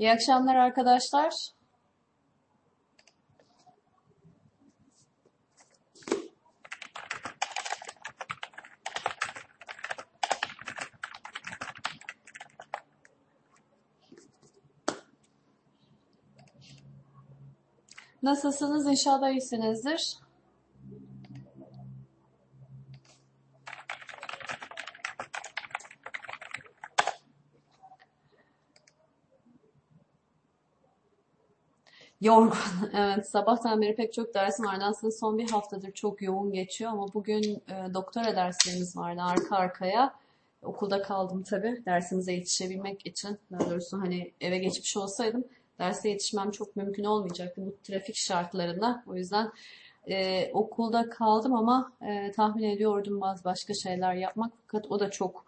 İyi akşamlar arkadaşlar. Nasılsınız? İnşallah iyisinizdir. Yorgun. Evet, sabahtan beri pek çok dersim vardı. Aslında son bir haftadır çok yoğun geçiyor ama bugün e, doktora derslerimiz vardı arka arkaya. Okulda kaldım tabii dersimize yetişebilmek için. Daha doğrusu hani eve geçmiş olsaydım derse yetişmem çok mümkün olmayacaktı bu trafik şartlarında. O yüzden e, okulda kaldım ama e, tahmin ediyordum bazı başka şeyler yapmak fakat o da çok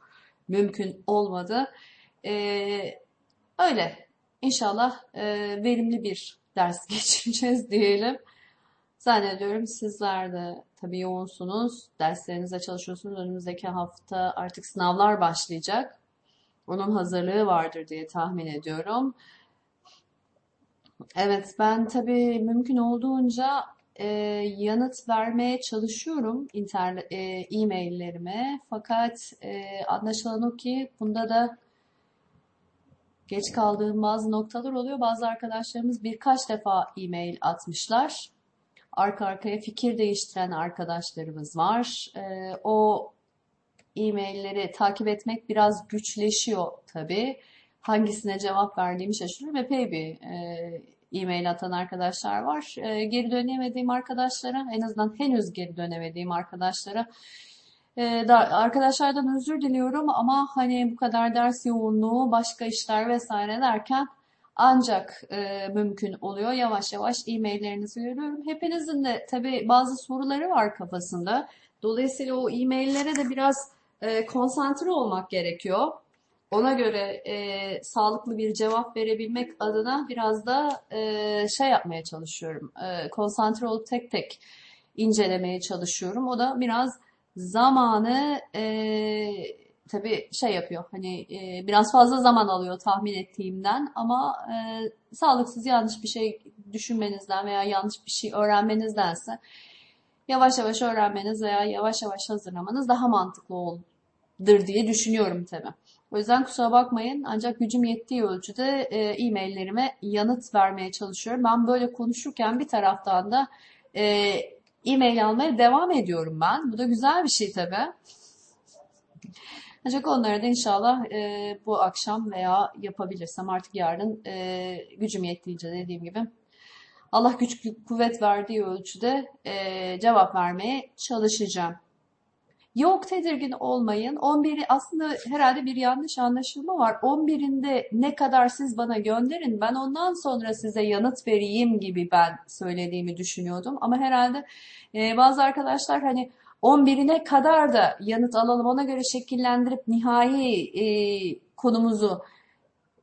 mümkün olmadı. E, öyle. İnşallah e, verimli bir ders geçireceğiz diyelim. Zannediyorum sizler de tabii yoğunsunuz. Derslerinize çalışıyorsunuz. Önümüzdeki hafta artık sınavlar başlayacak. Onun hazırlığı vardır diye tahmin ediyorum. Evet, ben tabii mümkün olduğunca e, yanıt vermeye çalışıyorum internet e, e-maillerime. Fakat e, anlaşılan o ki bunda da geç kaldığım bazı noktalar oluyor. Bazı arkadaşlarımız birkaç defa e-mail atmışlar. Arka arkaya fikir değiştiren arkadaşlarımız var. E, o e-mailleri takip etmek biraz güçleşiyor tabii. Hangisine cevap verdiğimi şaşırıyorum. Epey bir e, e-mail atan arkadaşlar var. E, geri dönemediğim arkadaşlara, en azından henüz geri dönemediğim arkadaşlara ee, arkadaşlardan özür diliyorum ama hani bu kadar ders yoğunluğu, başka işler vesaire derken ancak e, mümkün oluyor. Yavaş yavaş e-maillerinizi görüyorum. Hepinizin de tabii bazı soruları var kafasında. Dolayısıyla o e-maillere de biraz e, konsantre olmak gerekiyor. Ona göre e, sağlıklı bir cevap verebilmek adına biraz da e, şey yapmaya çalışıyorum. E, konsantre olup tek tek incelemeye çalışıyorum. O da biraz zamanı e, tabii şey yapıyor hani e, biraz fazla zaman alıyor tahmin ettiğimden ama e, sağlıksız yanlış bir şey düşünmenizden veya yanlış bir şey öğrenmenizdense yavaş yavaş öğrenmeniz veya yavaş yavaş hazırlamanız daha mantıklı olur diye düşünüyorum tabii. O yüzden kusura bakmayın ancak gücüm yettiği ölçüde e, e-maillerime yanıt vermeye çalışıyorum. Ben böyle konuşurken bir taraftan da e, e-mail almaya devam ediyorum ben. Bu da güzel bir şey tabii. Ancak onları da inşallah e, bu akşam veya yapabilirsem artık yarın e, gücüm yettiğince dediğim gibi Allah güç kuvvet verdiği ölçüde e, cevap vermeye çalışacağım. Yok tedirgin olmayın. 11'i aslında herhalde bir yanlış anlaşılma var. 11'inde ne kadar siz bana gönderin ben ondan sonra size yanıt vereyim gibi ben söylediğimi düşünüyordum. Ama herhalde e, bazı arkadaşlar hani 11'ine kadar da yanıt alalım ona göre şekillendirip nihai e, konumuzu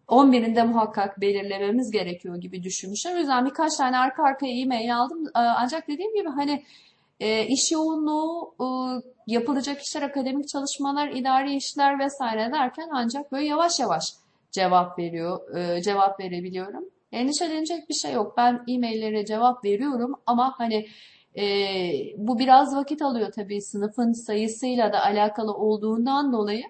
11'inde muhakkak belirlememiz gerekiyor gibi düşünmüşler. O yüzden birkaç tane arka arkaya e-mail aldım. Ancak dediğim gibi hani e, iş yoğunluğu, e, yapılacak işler, akademik çalışmalar, idari işler vesaire derken ancak böyle yavaş yavaş cevap veriyor, e, cevap verebiliyorum. Endişelenecek bir şey yok. Ben e-maillere cevap veriyorum ama hani e, bu biraz vakit alıyor tabii sınıfın sayısıyla da alakalı olduğundan dolayı.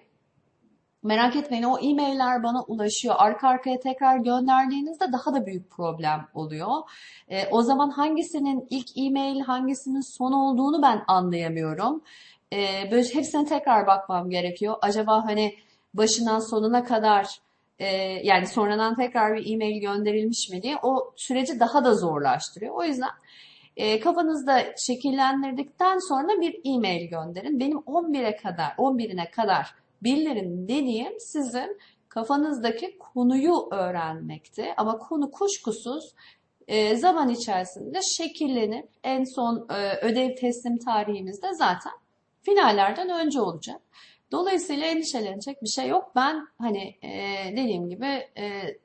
Merak etmeyin o e-mailler bana ulaşıyor. Arka arkaya tekrar gönderdiğinizde daha da büyük problem oluyor. E, o zaman hangisinin ilk e-mail hangisinin son olduğunu ben anlayamıyorum. E, böyle hepsine tekrar bakmam gerekiyor. Acaba hani başından sonuna kadar e, yani sonradan tekrar bir e-mail gönderilmiş mi diye o süreci daha da zorlaştırıyor. O yüzden e, kafanızda şekillendirdikten sonra bir e-mail gönderin. Benim 11'e kadar, 11'ine kadar bildirin dediğim sizin kafanızdaki konuyu öğrenmekti. Ama konu kuşkusuz e, zaman içerisinde şekillenip en son e, ödev teslim tarihimizde zaten finallerden önce olacak. Dolayısıyla endişelenecek bir şey yok. Ben hani e, dediğim gibi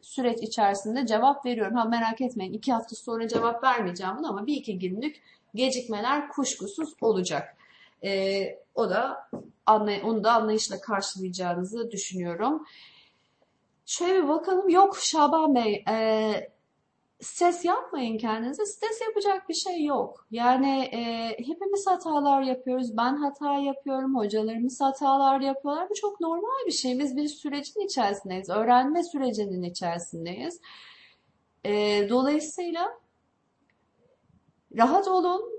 süreç içerisinde cevap veriyorum. Ha merak etmeyin iki hafta sonra cevap vermeyeceğim bunu ama bir iki günlük gecikmeler kuşkusuz olacak. E, o da anlay onu da anlayışla karşılayacağınızı düşünüyorum. Şöyle bir bakalım. Yok Şaban Bey, e, stres yapmayın kendinize. Stres yapacak bir şey yok. Yani e, hepimiz hatalar yapıyoruz. Ben hata yapıyorum. Hocalarımız hatalar yapıyorlar. Bu çok normal bir şey. Biz bir sürecin içerisindeyiz. Öğrenme sürecinin içerisindeyiz. E, dolayısıyla rahat olun.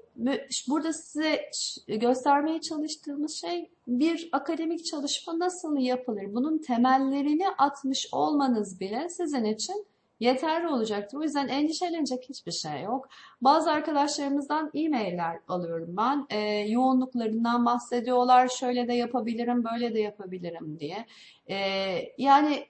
Burada size göstermeye çalıştığımız şey bir akademik çalışma nasıl yapılır? Bunun temellerini atmış olmanız bile sizin için yeterli olacaktır. O yüzden endişelenecek hiçbir şey yok. Bazı arkadaşlarımızdan e-mailler alıyorum ben. E, yoğunluklarından bahsediyorlar. Şöyle de yapabilirim, böyle de yapabilirim diye. E, yani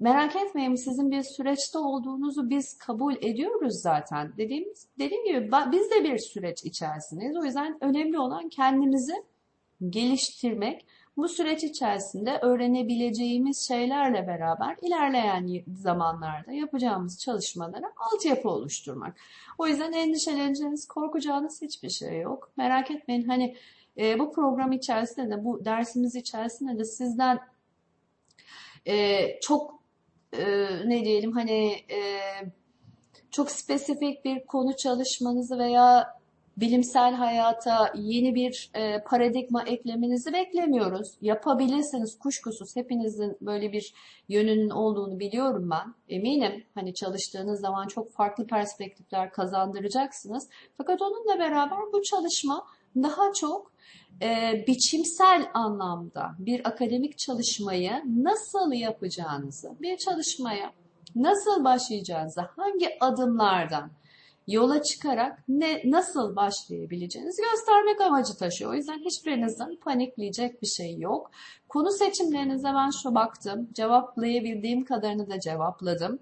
merak etmeyin sizin bir süreçte olduğunuzu biz kabul ediyoruz zaten. Dediğimiz, dediğim gibi biz de bir süreç içerisindeyiz. O yüzden önemli olan kendimizi geliştirmek bu süreç içerisinde öğrenebileceğimiz şeylerle beraber ilerleyen zamanlarda yapacağımız çalışmalara altyapı oluşturmak. O yüzden endişeleneceğiniz, korkacağınız hiçbir şey yok. Merak etmeyin hani e, bu program içerisinde de bu dersimiz içerisinde de sizden e, çok e, ne diyelim hani e, çok spesifik bir konu çalışmanızı veya bilimsel hayata yeni bir e, paradigma eklemenizi beklemiyoruz. Yapabilirsiniz kuşkusuz. Hepinizin böyle bir yönünün olduğunu biliyorum ben. Eminim hani çalıştığınız zaman çok farklı perspektifler kazandıracaksınız. Fakat onunla beraber bu çalışma daha çok e, biçimsel anlamda bir akademik çalışmayı nasıl yapacağınızı, bir çalışmaya nasıl başlayacağınızı, hangi adımlardan yola çıkarak ne nasıl başlayabileceğinizi göstermek amacı taşıyor. O yüzden hiçbirinizden panikleyecek bir şey yok. Konu seçimlerinize ben şu baktım. Cevaplayabildiğim kadarını da cevapladım.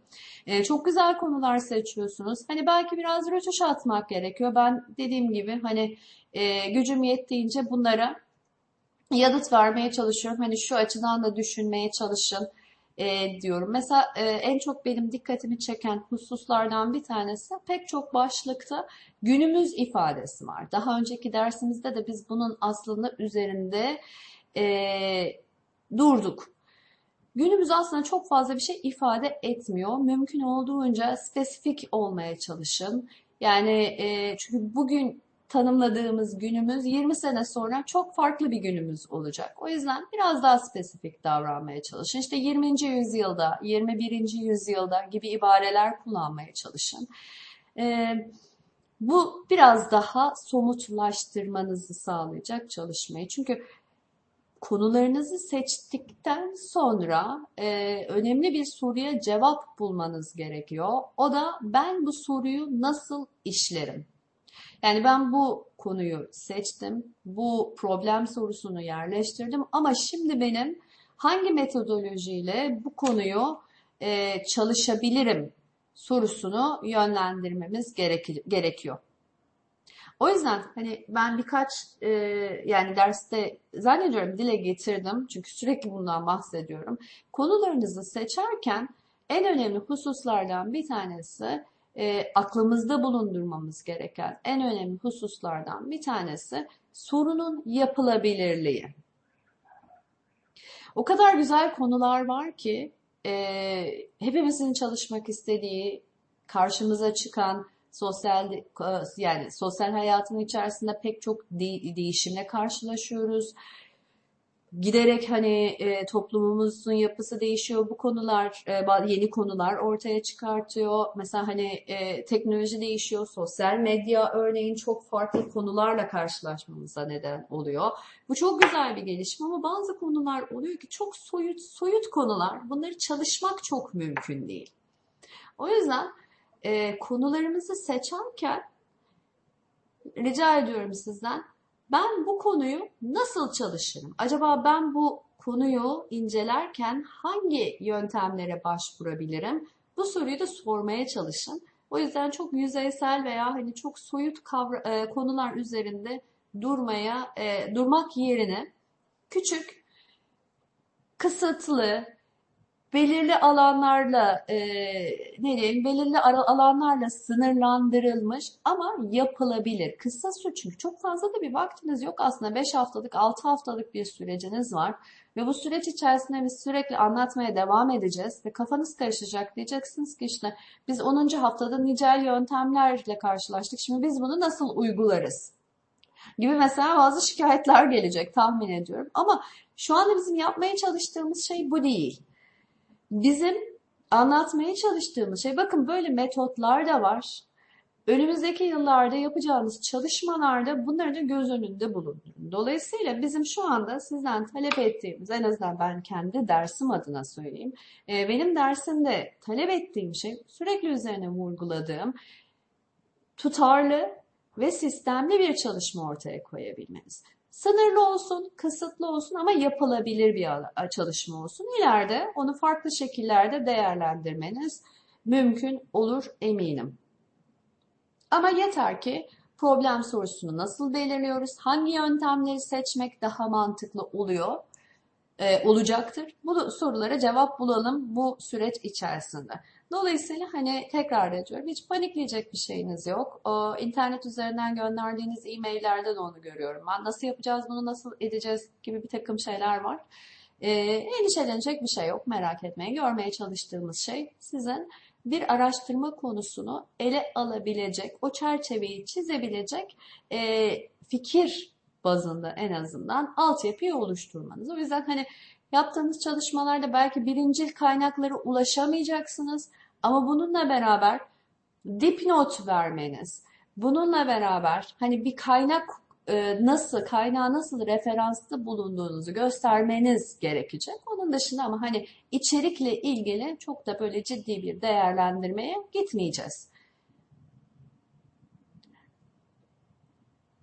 Ee, çok güzel konular seçiyorsunuz. Hani belki biraz rötuş atmak gerekiyor. Ben dediğim gibi hani e, gücüm yettiğince bunlara yanıt vermeye çalışıyorum. Hani şu açıdan da düşünmeye çalışın e, diyorum. Mesela e, en çok benim dikkatimi çeken hususlardan bir tanesi pek çok başlıkta günümüz ifadesi var. Daha önceki dersimizde de biz bunun aslında üzerinde e, durduk. Günümüz aslında çok fazla bir şey ifade etmiyor. Mümkün olduğunca spesifik olmaya çalışın. Yani e, çünkü bugün tanımladığımız günümüz 20 sene sonra çok farklı bir günümüz olacak. O yüzden biraz daha spesifik davranmaya çalışın. İşte 20. yüzyılda, 21. yüzyılda gibi ibareler kullanmaya çalışın. Ee, bu biraz daha somutlaştırmanızı sağlayacak çalışmayı. Çünkü konularınızı seçtikten sonra e, önemli bir soruya cevap bulmanız gerekiyor. O da ben bu soruyu nasıl işlerim? Yani ben bu konuyu seçtim, bu problem sorusunu yerleştirdim ama şimdi benim hangi metodolojiyle bu konuyu e, çalışabilirim sorusunu yönlendirmemiz gerekiyor. O yüzden hani ben birkaç e, yani derste zannediyorum dile getirdim çünkü sürekli bundan bahsediyorum. Konularınızı seçerken en önemli hususlardan bir tanesi e, aklımızda bulundurmamız gereken en önemli hususlardan bir tanesi sorunun yapılabilirliği. O kadar güzel konular var ki e, hepimizin çalışmak istediği, karşımıza çıkan sosyal yani sosyal hayatın içerisinde pek çok de, değişimle karşılaşıyoruz giderek hani e, toplumumuzun yapısı değişiyor. Bu konular e, yeni konular ortaya çıkartıyor. Mesela hani e, teknoloji değişiyor. Sosyal medya örneğin çok farklı konularla karşılaşmamıza neden oluyor. Bu çok güzel bir gelişme ama bazı konular oluyor ki çok soyut soyut konular. Bunları çalışmak çok mümkün değil. O yüzden e, konularımızı seçerken rica ediyorum sizden ben bu konuyu nasıl çalışırım? Acaba ben bu konuyu incelerken hangi yöntemlere başvurabilirim? Bu soruyu da sormaya çalışın. O yüzden çok yüzeysel veya hani çok soyut kavra, e, konular üzerinde durmaya e, durmak yerine küçük, kısıtlı, belirli alanlarla e, ne diyeyim belirli alanlarla sınırlandırılmış ama yapılabilir. Kısa süre çünkü çok fazla da bir vaktiniz yok aslında 5 haftalık 6 haftalık bir süreciniz var. Ve bu süreç içerisinde biz sürekli anlatmaya devam edeceğiz ve kafanız karışacak. Diyeceksiniz ki işte biz 10. haftada nicel yöntemlerle karşılaştık. Şimdi biz bunu nasıl uygularız? Gibi mesela bazı şikayetler gelecek tahmin ediyorum. Ama şu anda bizim yapmaya çalıştığımız şey bu değil. Bizim anlatmaya çalıştığımız şey bakın böyle metotlar da var. Önümüzdeki yıllarda yapacağımız çalışmalarda bunları da göz önünde bulundurun. Dolayısıyla bizim şu anda sizden talep ettiğimiz, en azından ben kendi dersim adına söyleyeyim. E, benim dersimde talep ettiğim şey sürekli üzerine vurguladığım tutarlı ve sistemli bir çalışma ortaya koyabilmeniz. Sınırlı olsun, kısıtlı olsun ama yapılabilir bir çalışma olsun. İleride onu farklı şekillerde değerlendirmeniz mümkün olur eminim. Ama yeter ki problem sorusunu nasıl belirliyoruz, hangi yöntemleri seçmek daha mantıklı oluyor, e, olacaktır. Bu sorulara cevap bulalım bu süreç içerisinde. Dolayısıyla hani tekrar ediyorum hiç panikleyecek bir şeyiniz yok. O, internet üzerinden gönderdiğiniz e-maillerden onu görüyorum. Ben nasıl yapacağız bunu nasıl edeceğiz gibi bir takım şeyler var. E, endişelenecek bir şey yok merak etmeyin. Görmeye çalıştığımız şey sizin bir araştırma konusunu ele alabilecek, o çerçeveyi çizebilecek e, fikir bazında en azından altyapıyı oluşturmanız. O yüzden hani yaptığınız çalışmalarda belki birincil kaynaklara ulaşamayacaksınız ama bununla beraber dipnot vermeniz, bununla beraber hani bir kaynak e, nasıl, kaynağı nasıl referanslı bulunduğunuzu göstermeniz gerekecek. Onun dışında ama hani içerikle ilgili çok da böyle ciddi bir değerlendirmeye gitmeyeceğiz.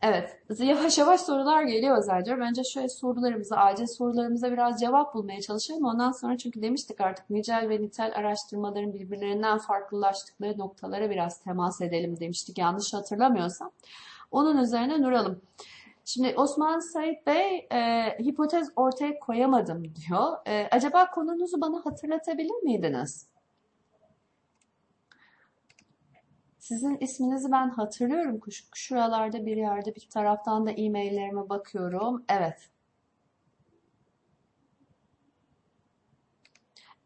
Evet, yavaş yavaş sorular geliyor Zercer. Bence şöyle sorularımıza, acil sorularımıza biraz cevap bulmaya çalışalım. Ondan sonra çünkü demiştik artık nicel ve nitel araştırmaların birbirlerinden farklılaştıkları noktalara biraz temas edelim demiştik yanlış hatırlamıyorsam. Onun üzerine duralım. Şimdi Osman Said Bey e, hipotez ortaya koyamadım diyor. E, acaba konunuzu bana hatırlatabilir miydiniz? Sizin isminizi ben hatırlıyorum. Şuralarda bir yerde bir taraftan da e-maillerime bakıyorum. Evet.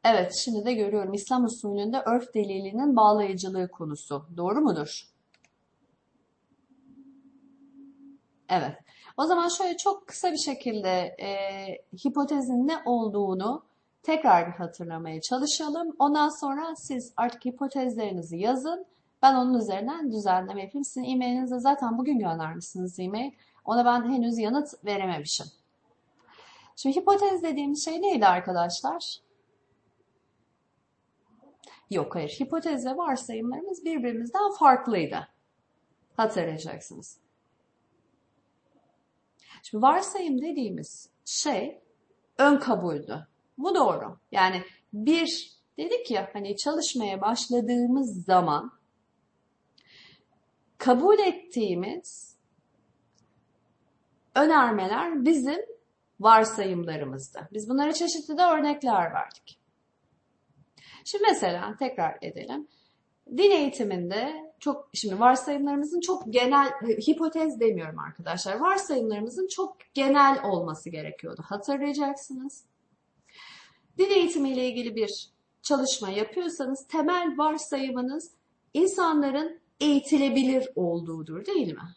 Evet, şimdi de görüyorum. İslam usulünde örf delilinin bağlayıcılığı konusu. Doğru mudur? Evet. O zaman şöyle çok kısa bir şekilde e, hipotezin ne olduğunu tekrar bir hatırlamaya çalışalım. Ondan sonra siz artık hipotezlerinizi yazın. Ben onun üzerinden düzenleme yapayım. Sizin e-mailinize zaten bugün göndermişsiniz e-mail. Ona ben henüz yanıt verememişim. Şimdi hipotez dediğim şey neydi arkadaşlar? Yok hayır. Hipotezle varsayımlarımız birbirimizden farklıydı. Hatırlayacaksınız. Şimdi varsayım dediğimiz şey ön kabuldü. Bu doğru. Yani bir dedik ya hani çalışmaya başladığımız zaman kabul ettiğimiz önermeler bizim varsayımlarımızdı. Biz bunlara çeşitli de örnekler verdik. Şimdi mesela tekrar edelim. Din eğitiminde çok şimdi varsayımlarımızın çok genel hipotez demiyorum arkadaşlar. Varsayımlarımızın çok genel olması gerekiyordu. Hatırlayacaksınız. Din eğitimi ile ilgili bir çalışma yapıyorsanız temel varsayımınız insanların eğitilebilir olduğudur değil mi?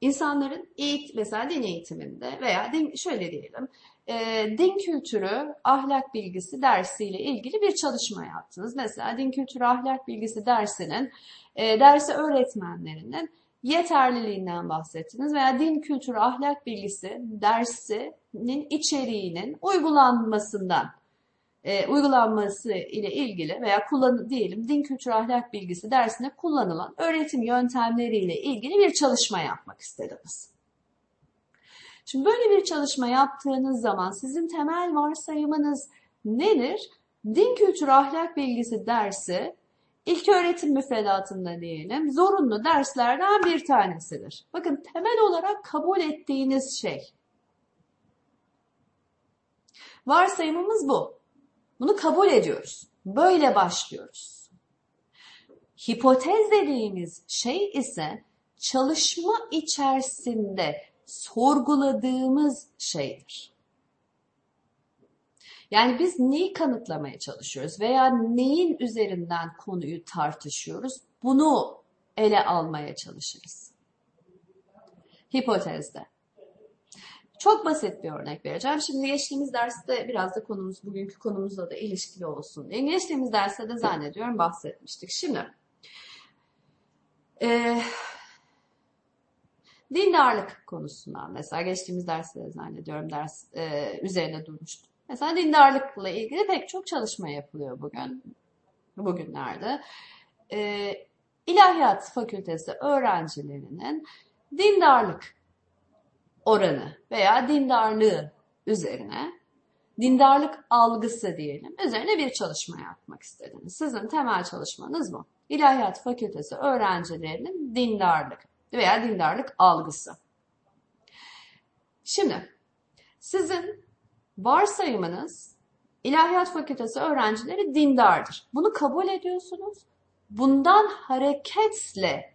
İnsanların eğit mesela din eğitiminde veya din, şöyle diyelim e, din kültürü ahlak bilgisi dersiyle ilgili bir çalışma yaptınız. Mesela din kültürü ahlak bilgisi dersinin e, dersi öğretmenlerinin yeterliliğinden bahsettiniz veya din kültürü ahlak bilgisi dersinin içeriğinin uygulanmasından e, uygulanması ile ilgili veya kullan diyelim din kültürü ahlak bilgisi dersinde kullanılan öğretim yöntemleriyle ilgili bir çalışma yapmak istediniz. Şimdi böyle bir çalışma yaptığınız zaman sizin temel varsayımınız nedir? Din kültürü ahlak bilgisi dersi ilk öğretim müfredatında diyelim zorunlu derslerden bir tanesidir. Bakın temel olarak kabul ettiğiniz şey. Varsayımımız bu. Bunu kabul ediyoruz. Böyle başlıyoruz. Hipotez dediğimiz şey ise çalışma içerisinde sorguladığımız şeydir. Yani biz neyi kanıtlamaya çalışıyoruz veya neyin üzerinden konuyu tartışıyoruz? Bunu ele almaya çalışırız. Hipotezde. Çok basit bir örnek vereceğim. Şimdi geçtiğimiz derste biraz da konumuz, bugünkü konumuzla da ilişkili olsun diye. Geçtiğimiz derste de zannediyorum bahsetmiştik. Şimdi e, dindarlık konusundan mesela geçtiğimiz derste de zannediyorum ders e, üzerine durmuştuk. Mesela dindarlıkla ilgili pek çok çalışma yapılıyor bugün, bugünlerde. E, İlahiyat Fakültesi öğrencilerinin dindarlık oranı veya dindarlığı üzerine dindarlık algısı diyelim üzerine bir çalışma yapmak istediniz. Sizin temel çalışmanız bu. İlahiyat Fakültesi öğrencilerinin dindarlık veya dindarlık algısı. Şimdi sizin varsayımınız İlahiyat Fakültesi öğrencileri dindardır. Bunu kabul ediyorsunuz. Bundan hareketle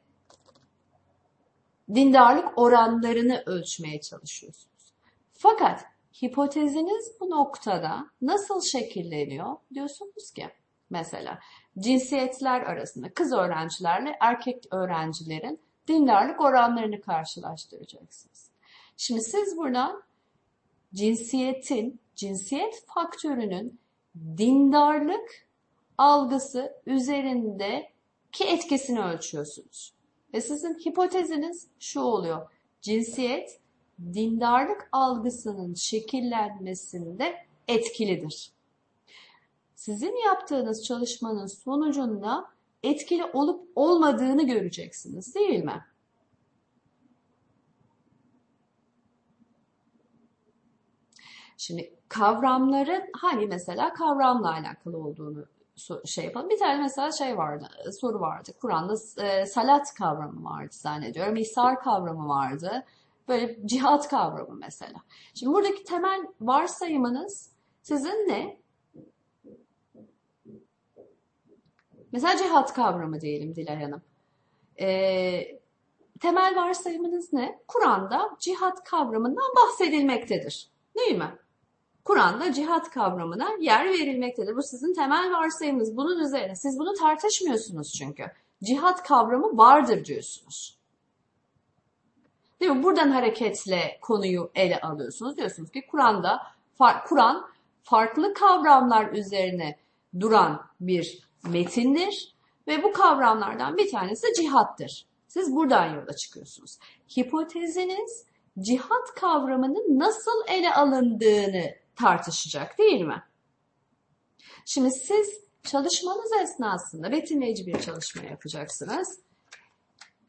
dindarlık oranlarını ölçmeye çalışıyorsunuz. Fakat hipoteziniz bu noktada nasıl şekilleniyor diyorsunuz ki mesela cinsiyetler arasında kız öğrencilerle erkek öğrencilerin dindarlık oranlarını karşılaştıracaksınız. Şimdi siz buradan cinsiyetin, cinsiyet faktörünün dindarlık algısı üzerindeki etkisini ölçüyorsunuz. Ve sizin hipoteziniz şu oluyor. Cinsiyet dindarlık algısının şekillenmesinde etkilidir. Sizin yaptığınız çalışmanın sonucunda etkili olup olmadığını göreceksiniz değil mi? Şimdi kavramların hani mesela kavramla alakalı olduğunu şey yapalım. Bir tane mesela şey vardı, soru vardı. Kur'an'da e, salat kavramı vardı zannediyorum. İhsar kavramı vardı. Böyle cihat kavramı mesela. Şimdi buradaki temel varsayımınız sizin ne? Mesela cihat kavramı diyelim Dilay Hanım. E, temel varsayımınız ne? Kur'an'da cihat kavramından bahsedilmektedir. Değil mi? Kur'an'da cihat kavramına yer verilmektedir. Bu sizin temel varsayımınız. Bunun üzerine siz bunu tartışmıyorsunuz çünkü. Cihat kavramı vardır diyorsunuz. Değil mi? Buradan hareketle konuyu ele alıyorsunuz. Diyorsunuz ki Kur'an'da Kur'an farklı kavramlar üzerine duran bir metindir ve bu kavramlardan bir tanesi cihattır. Siz buradan yola çıkıyorsunuz. Hipoteziniz cihat kavramının nasıl ele alındığını tartışacak değil mi? Şimdi siz çalışmanız esnasında betimleyici bir çalışma yapacaksınız.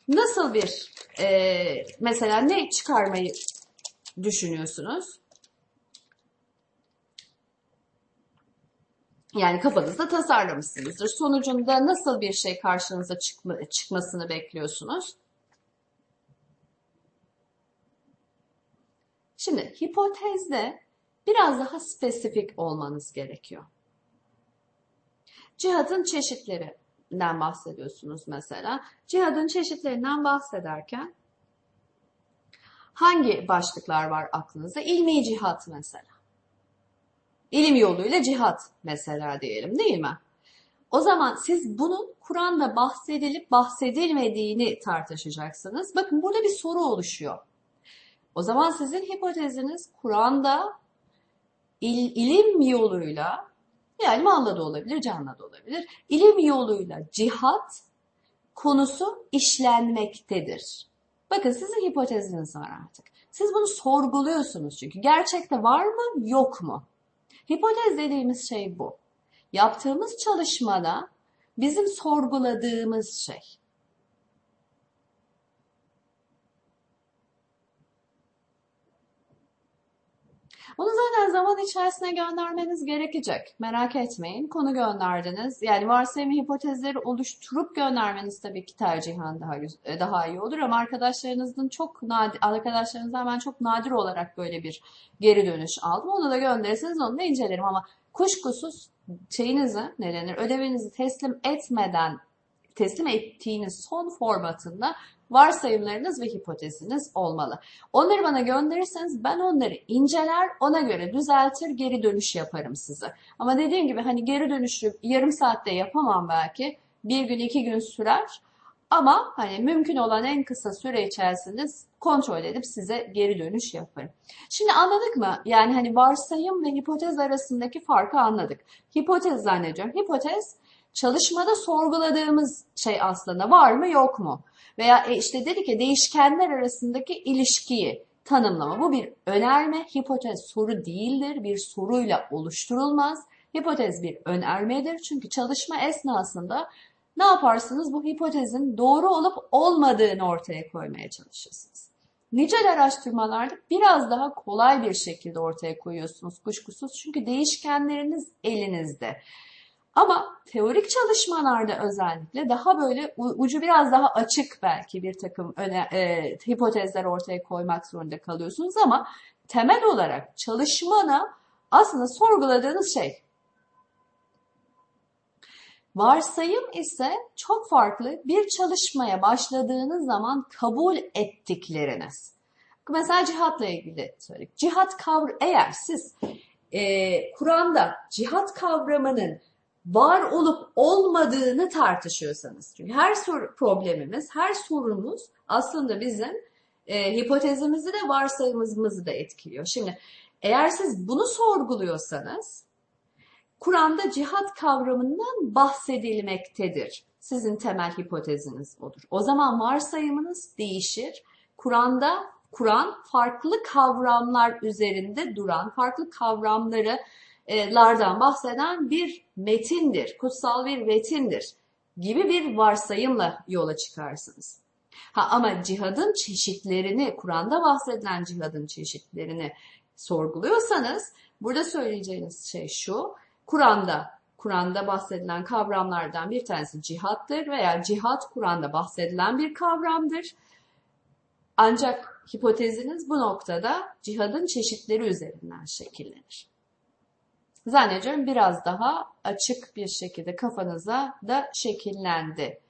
Nasıl bir e, mesela ne çıkarmayı düşünüyorsunuz? Yani kafanızda tasarlamışsınızdır. Sonucunda nasıl bir şey karşınıza çıkma, çıkmasını bekliyorsunuz? Şimdi hipotezde biraz daha spesifik olmanız gerekiyor. Cihadın çeşitlerinden bahsediyorsunuz mesela. Cihadın çeşitlerinden bahsederken hangi başlıklar var aklınızda? İlmi cihat mesela. İlim yoluyla cihat mesela diyelim değil mi? O zaman siz bunun Kur'an'da bahsedilip bahsedilmediğini tartışacaksınız. Bakın burada bir soru oluşuyor. O zaman sizin hipoteziniz Kur'an'da il, ilim yoluyla yani malla da olabilir, canla da olabilir. İlim yoluyla cihat konusu işlenmektedir. Bakın sizin hipoteziniz var artık. Siz bunu sorguluyorsunuz çünkü. Gerçekte var mı, yok mu? Hipotez dediğimiz şey bu. Yaptığımız çalışmada bizim sorguladığımız şey. Onu zaten zaman içerisinde göndermeniz gerekecek. Merak etmeyin. Konu gönderdiniz. Yani varsayım hipotezleri oluşturup göndermeniz tabii ki tercihen daha e, daha iyi olur ama arkadaşlarınızın çok nadir arkadaşlarınızdan ben çok nadir olarak böyle bir geri dönüş aldım. Onu da gönderirseniz onu da incelerim ama kuşkusuz şeyinizi ne denir ödevinizi teslim etmeden teslim ettiğiniz son formatında varsayımlarınız ve hipoteziniz olmalı. Onları bana gönderirseniz ben onları inceler, ona göre düzeltir, geri dönüş yaparım size. Ama dediğim gibi hani geri dönüşü yarım saatte yapamam belki. Bir gün, iki gün sürer. Ama hani mümkün olan en kısa süre içerisinde kontrol edip size geri dönüş yaparım. Şimdi anladık mı? Yani hani varsayım ve hipotez arasındaki farkı anladık. Hipotez zannediyorum. Hipotez çalışmada sorguladığımız şey aslında var mı yok mu? Veya e, işte dedik ya değişkenler arasındaki ilişkiyi tanımlama. Bu bir önerme, hipotez soru değildir, bir soruyla oluşturulmaz. Hipotez bir önermedir çünkü çalışma esnasında ne yaparsınız? Bu hipotezin doğru olup olmadığını ortaya koymaya çalışırsınız. Nicel araştırmalarda biraz daha kolay bir şekilde ortaya koyuyorsunuz kuşkusuz çünkü değişkenleriniz elinizde. Ama teorik çalışmalarda özellikle daha böyle ucu biraz daha açık belki bir takım öne, e, hipotezler ortaya koymak zorunda kalıyorsunuz ama temel olarak çalışmana aslında sorguladığınız şey Varsayım ise çok farklı bir çalışmaya başladığınız zaman kabul ettikleriniz. Mesela cihatla ilgili söyledik. Cihat kavramı eğer siz e, Kur'an'da cihat kavramının var olup olmadığını tartışıyorsanız. Çünkü her soru problemimiz, her sorumuz aslında bizim e, hipotezimizi de varsayımımızı da etkiliyor. Şimdi eğer siz bunu sorguluyorsanız Kur'an'da cihat kavramından bahsedilmektedir. Sizin temel hipoteziniz odur. O zaman varsayımınız değişir. Kur'an'da Kur'an farklı kavramlar üzerinde duran, farklı kavramları lardan bahseden bir metindir, kutsal bir metindir gibi bir varsayımla yola çıkarsınız. Ha ama cihadın çeşitlerini, Kur'an'da bahsedilen cihadın çeşitlerini sorguluyorsanız burada söyleyeceğiniz şey şu. Kur'an'da Kur'an'da bahsedilen kavramlardan bir tanesi cihattır veya cihat Kur'an'da bahsedilen bir kavramdır. Ancak hipoteziniz bu noktada cihadın çeşitleri üzerinden şekillenir. Zannediyorum biraz daha açık bir şekilde kafanıza da şekillendi.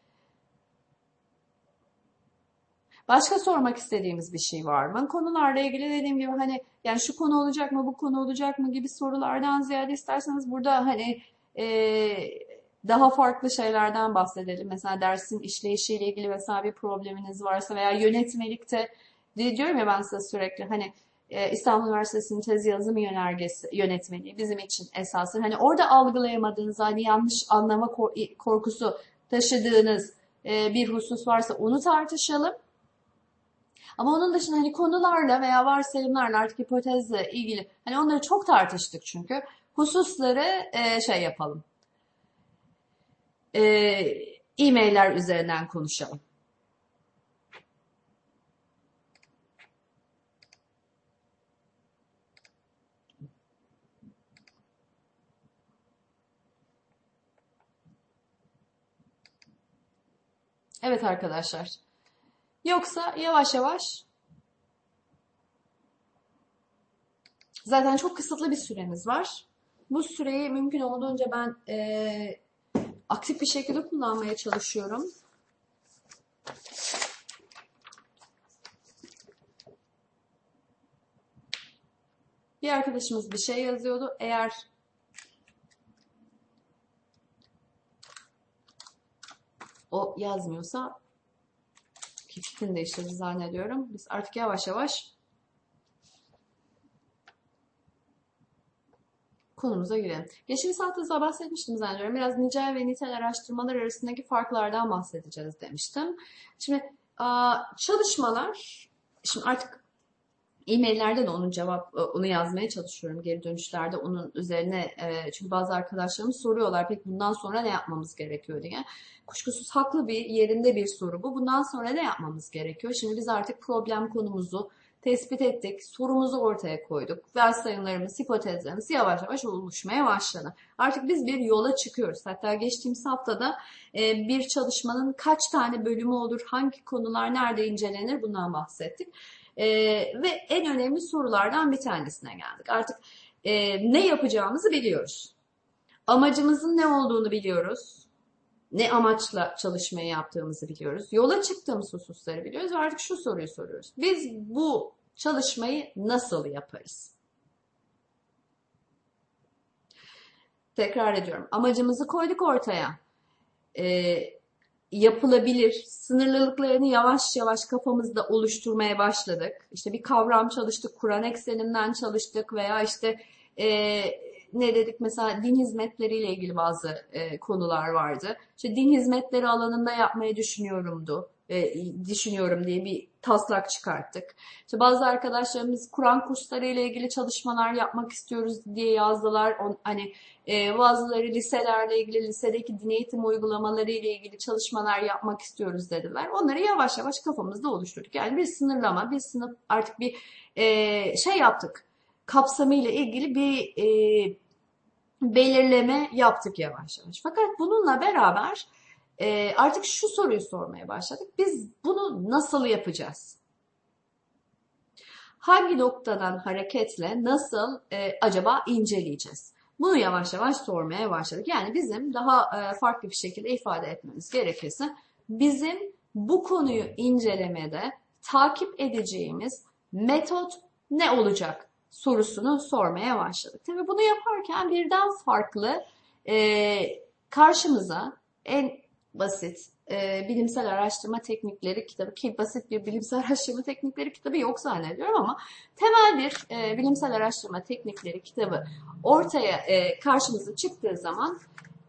Başka sormak istediğimiz bir şey var mı? Konularla ilgili dediğim gibi hani yani şu konu olacak mı, bu konu olacak mı gibi sorulardan ziyade isterseniz burada hani e, daha farklı şeylerden bahsedelim. Mesela dersin işleyişiyle ilgili mesela bir probleminiz varsa veya yönetmelikte diyorum ya ben size sürekli hani İstanbul Üniversitesi'nin tez yazım yönergesi yönetmeliği bizim için esasır. Hani orada algılayamadığınız hani yanlış anlama korkusu taşıdığınız e, bir husus varsa onu tartışalım. Ama onun dışında hani konularla veya varsayımlarla artık hipotezle ilgili hani onları çok tartıştık çünkü hususları e, şey yapalım. E, e-mailler üzerinden konuşalım. Evet arkadaşlar. Yoksa yavaş yavaş zaten çok kısıtlı bir süremiz var. Bu süreyi mümkün olduğunca ben e, aktif bir şekilde kullanmaya çalışıyorum. Bir arkadaşımız bir şey yazıyordu. Eğer o yazmıyorsa ki fikrini değiştirdi zannediyorum. Biz artık yavaş yavaş konumuza girelim. Geçtiğimiz hafta size bahsetmiştim zannediyorum. Biraz nicel ve nitel araştırmalar arasındaki farklardan bahsedeceğiz demiştim. Şimdi çalışmalar, şimdi artık E-maillerde de onun cevap e, onu yazmaya çalışıyorum. Geri dönüşlerde onun üzerine e, çünkü bazı arkadaşlarımız soruyorlar peki bundan sonra ne yapmamız gerekiyor diye. Kuşkusuz haklı bir yerinde bir soru bu. Bundan sonra ne yapmamız gerekiyor? Şimdi biz artık problem konumuzu tespit ettik, sorumuzu ortaya koyduk. Varsayımlarımız, hipotezlerimiz yavaş yavaş oluşmaya başladı. Artık biz bir yola çıkıyoruz. Hatta geçtiğimiz haftada e, bir çalışmanın kaç tane bölümü olur, hangi konular nerede incelenir bundan bahsettik. E, ve en önemli sorulardan bir tanesine geldik. Artık e, ne yapacağımızı biliyoruz. Amacımızın ne olduğunu biliyoruz. ne amaçla çalışmayı yaptığımızı biliyoruz. Yola çıktığımız hususları biliyoruz artık şu soruyu soruyoruz. Biz bu çalışmayı nasıl yaparız? Tekrar ediyorum. Amacımızı koyduk ortaya. Ee, yapılabilir, sınırlılıklarını yavaş yavaş kafamızda oluşturmaya başladık. İşte bir kavram çalıştık, Kur'an ekseninden çalıştık veya işte e, ne dedik mesela din hizmetleriyle ilgili bazı e, konular vardı. İşte din hizmetleri alanında yapmayı düşünüyorumdu, e, düşünüyorum diye bir taslak çıkarttık. İşte bazı arkadaşlarımız Kur'an kursları ile ilgili çalışmalar yapmak istiyoruz diye yazdılar. On, hani e, bazıları liselerle ilgili, lisedeki din eğitim uygulamaları ile ilgili çalışmalar yapmak istiyoruz dediler. Onları yavaş yavaş kafamızda oluşturduk. Yani bir sınırlama, bir sınıf artık bir e, şey yaptık. Kapsamıyla ilgili bir e, belirleme yaptık yavaş yavaş. Fakat bununla beraber e, artık şu soruyu sormaya başladık. Biz bunu nasıl yapacağız? Hangi noktadan hareketle nasıl e, acaba inceleyeceğiz? Bunu yavaş yavaş sormaya başladık. Yani bizim daha e, farklı bir şekilde ifade etmemiz gerekirse bizim bu konuyu incelemede takip edeceğimiz metot ne olacak sorusunu sormaya başladık. Tabii bunu yaparken birden farklı e, karşımıza en basit e, bilimsel araştırma teknikleri kitabı ki basit bir bilimsel araştırma teknikleri kitabı yok zannediyorum ama temel bir e, bilimsel araştırma teknikleri kitabı ortaya e, karşımıza çıktığı zaman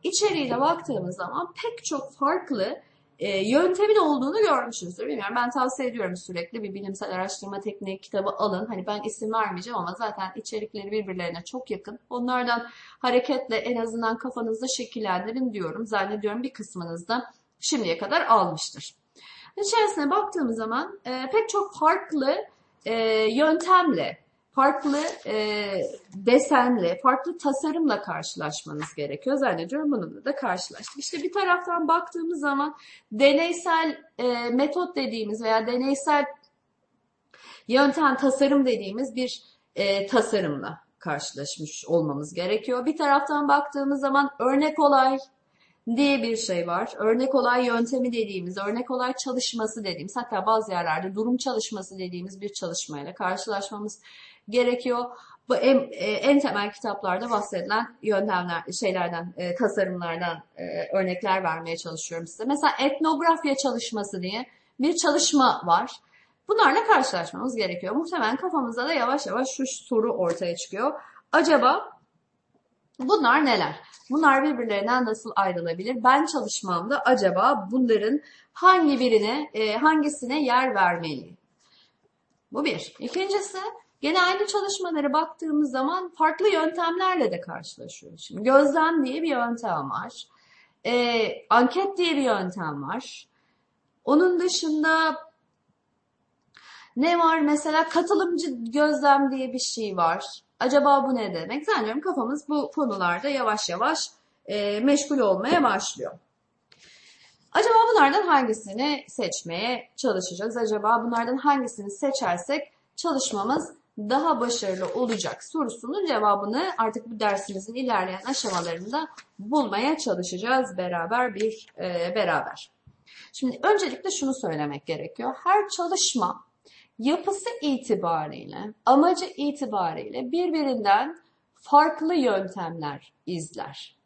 içeriğine baktığımız zaman pek çok farklı e, yöntemin olduğunu görmüşüzdür. Bilmiyorum ben tavsiye ediyorum sürekli bir bilimsel araştırma tekniği kitabı alın. Hani ben isim vermeyeceğim ama zaten içerikleri birbirlerine çok yakın. Onlardan hareketle en azından kafanızda şekillendirin diyorum. Zannediyorum bir kısmınız da şimdiye kadar almıştır. İçerisine baktığımız zaman e, pek çok farklı e, yöntemle farklı e, desenle, farklı tasarımla karşılaşmanız gerekiyor. Zannediyorum bununla da karşılaştık. İşte bir taraftan baktığımız zaman deneysel e, metot dediğimiz veya deneysel yöntem tasarım dediğimiz bir e, tasarımla karşılaşmış olmamız gerekiyor. Bir taraftan baktığımız zaman örnek olay diye bir şey var. Örnek olay yöntemi dediğimiz, örnek olay çalışması dediğimiz, hatta bazı yerlerde durum çalışması dediğimiz bir çalışmayla karşılaşmamız gerekiyor. Bu en, e, en temel kitaplarda bahsedilen yöntemler, şeylerden, e, tasarımlardan e, örnekler vermeye çalışıyorum size. Mesela etnografya çalışması diye bir çalışma var. Bunlarla karşılaşmamız gerekiyor. Muhtemelen kafamızda da yavaş yavaş şu soru ortaya çıkıyor. Acaba bunlar neler? Bunlar birbirlerinden nasıl ayrılabilir? Ben çalışmamda acaba bunların hangi birine, hangisine yer vermeliyim? Bu bir. İkincisi Gene aynı çalışmalara baktığımız zaman farklı yöntemlerle de karşılaşıyoruz. Şimdi gözlem diye bir yöntem var. E, anket diye bir yöntem var. Onun dışında ne var? Mesela katılımcı gözlem diye bir şey var. Acaba bu ne demek? Zannediyorum kafamız bu konularda yavaş yavaş e, meşgul olmaya başlıyor. Acaba bunlardan hangisini seçmeye çalışacağız? Acaba bunlardan hangisini seçersek çalışmamız daha başarılı olacak sorusunun cevabını artık bu dersimizin ilerleyen aşamalarında bulmaya çalışacağız beraber bir e, beraber. Şimdi öncelikle şunu söylemek gerekiyor. Her çalışma yapısı itibariyle, amacı itibariyle birbirinden farklı yöntemler izler.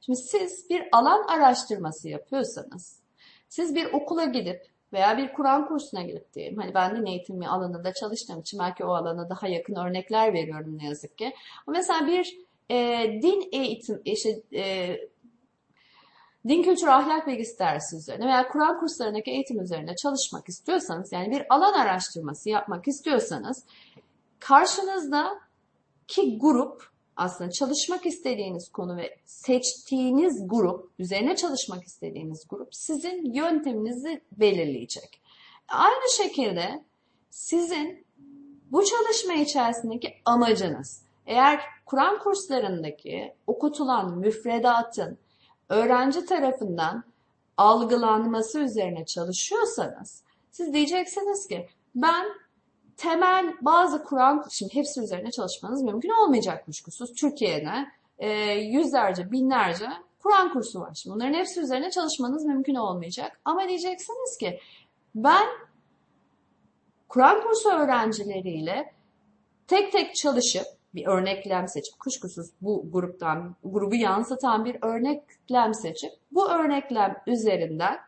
Şimdi siz bir alan araştırması yapıyorsanız, siz bir okula gidip veya bir Kur'an kursuna gidip diyelim. Hani ben din eğitimi alanında çalıştığım için belki o alana daha yakın örnekler veriyorum ne yazık ki. Ama mesela bir e, din eğitim, işte, e, din kültürü ahlak bilgisi dersi üzerine veya Kur'an kurslarındaki eğitim üzerine çalışmak istiyorsanız yani bir alan araştırması yapmak istiyorsanız karşınızda ki grup aslında çalışmak istediğiniz konu ve seçtiğiniz grup, üzerine çalışmak istediğiniz grup sizin yönteminizi belirleyecek. Aynı şekilde sizin bu çalışma içerisindeki amacınız, eğer Kur'an kurslarındaki okutulan müfredatın öğrenci tarafından algılanması üzerine çalışıyorsanız, siz diyeceksiniz ki ben temel bazı Kur'an, şimdi hepsi üzerine çalışmanız mümkün olmayacak kuşkusuz. Türkiye'de e, yüzlerce, binlerce Kur'an kursu var. Şimdi bunların hepsi üzerine çalışmanız mümkün olmayacak. Ama diyeceksiniz ki ben Kur'an kursu öğrencileriyle tek tek çalışıp bir örneklem seçip kuşkusuz bu gruptan grubu yansıtan bir örneklem seçip bu örneklem üzerinden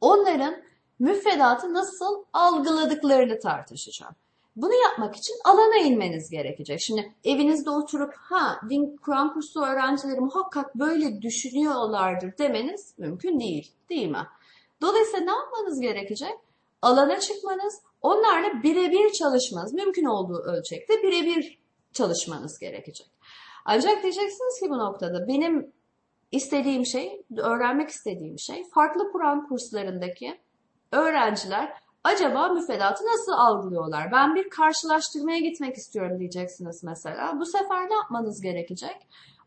onların müfredatı nasıl algıladıklarını tartışacağım. Bunu yapmak için alana inmeniz gerekecek. Şimdi evinizde oturup ha din Kur'an kursu öğrencileri muhakkak böyle düşünüyorlardır demeniz mümkün değil. Değil mi? Dolayısıyla ne yapmanız gerekecek? Alana çıkmanız, onlarla birebir çalışmanız, mümkün olduğu ölçekte birebir çalışmanız gerekecek. Ancak diyeceksiniz ki bu noktada benim istediğim şey, öğrenmek istediğim şey farklı Kur'an kurslarındaki öğrenciler acaba müfredatı nasıl algılıyorlar? Ben bir karşılaştırmaya gitmek istiyorum diyeceksiniz mesela. Bu sefer ne yapmanız gerekecek?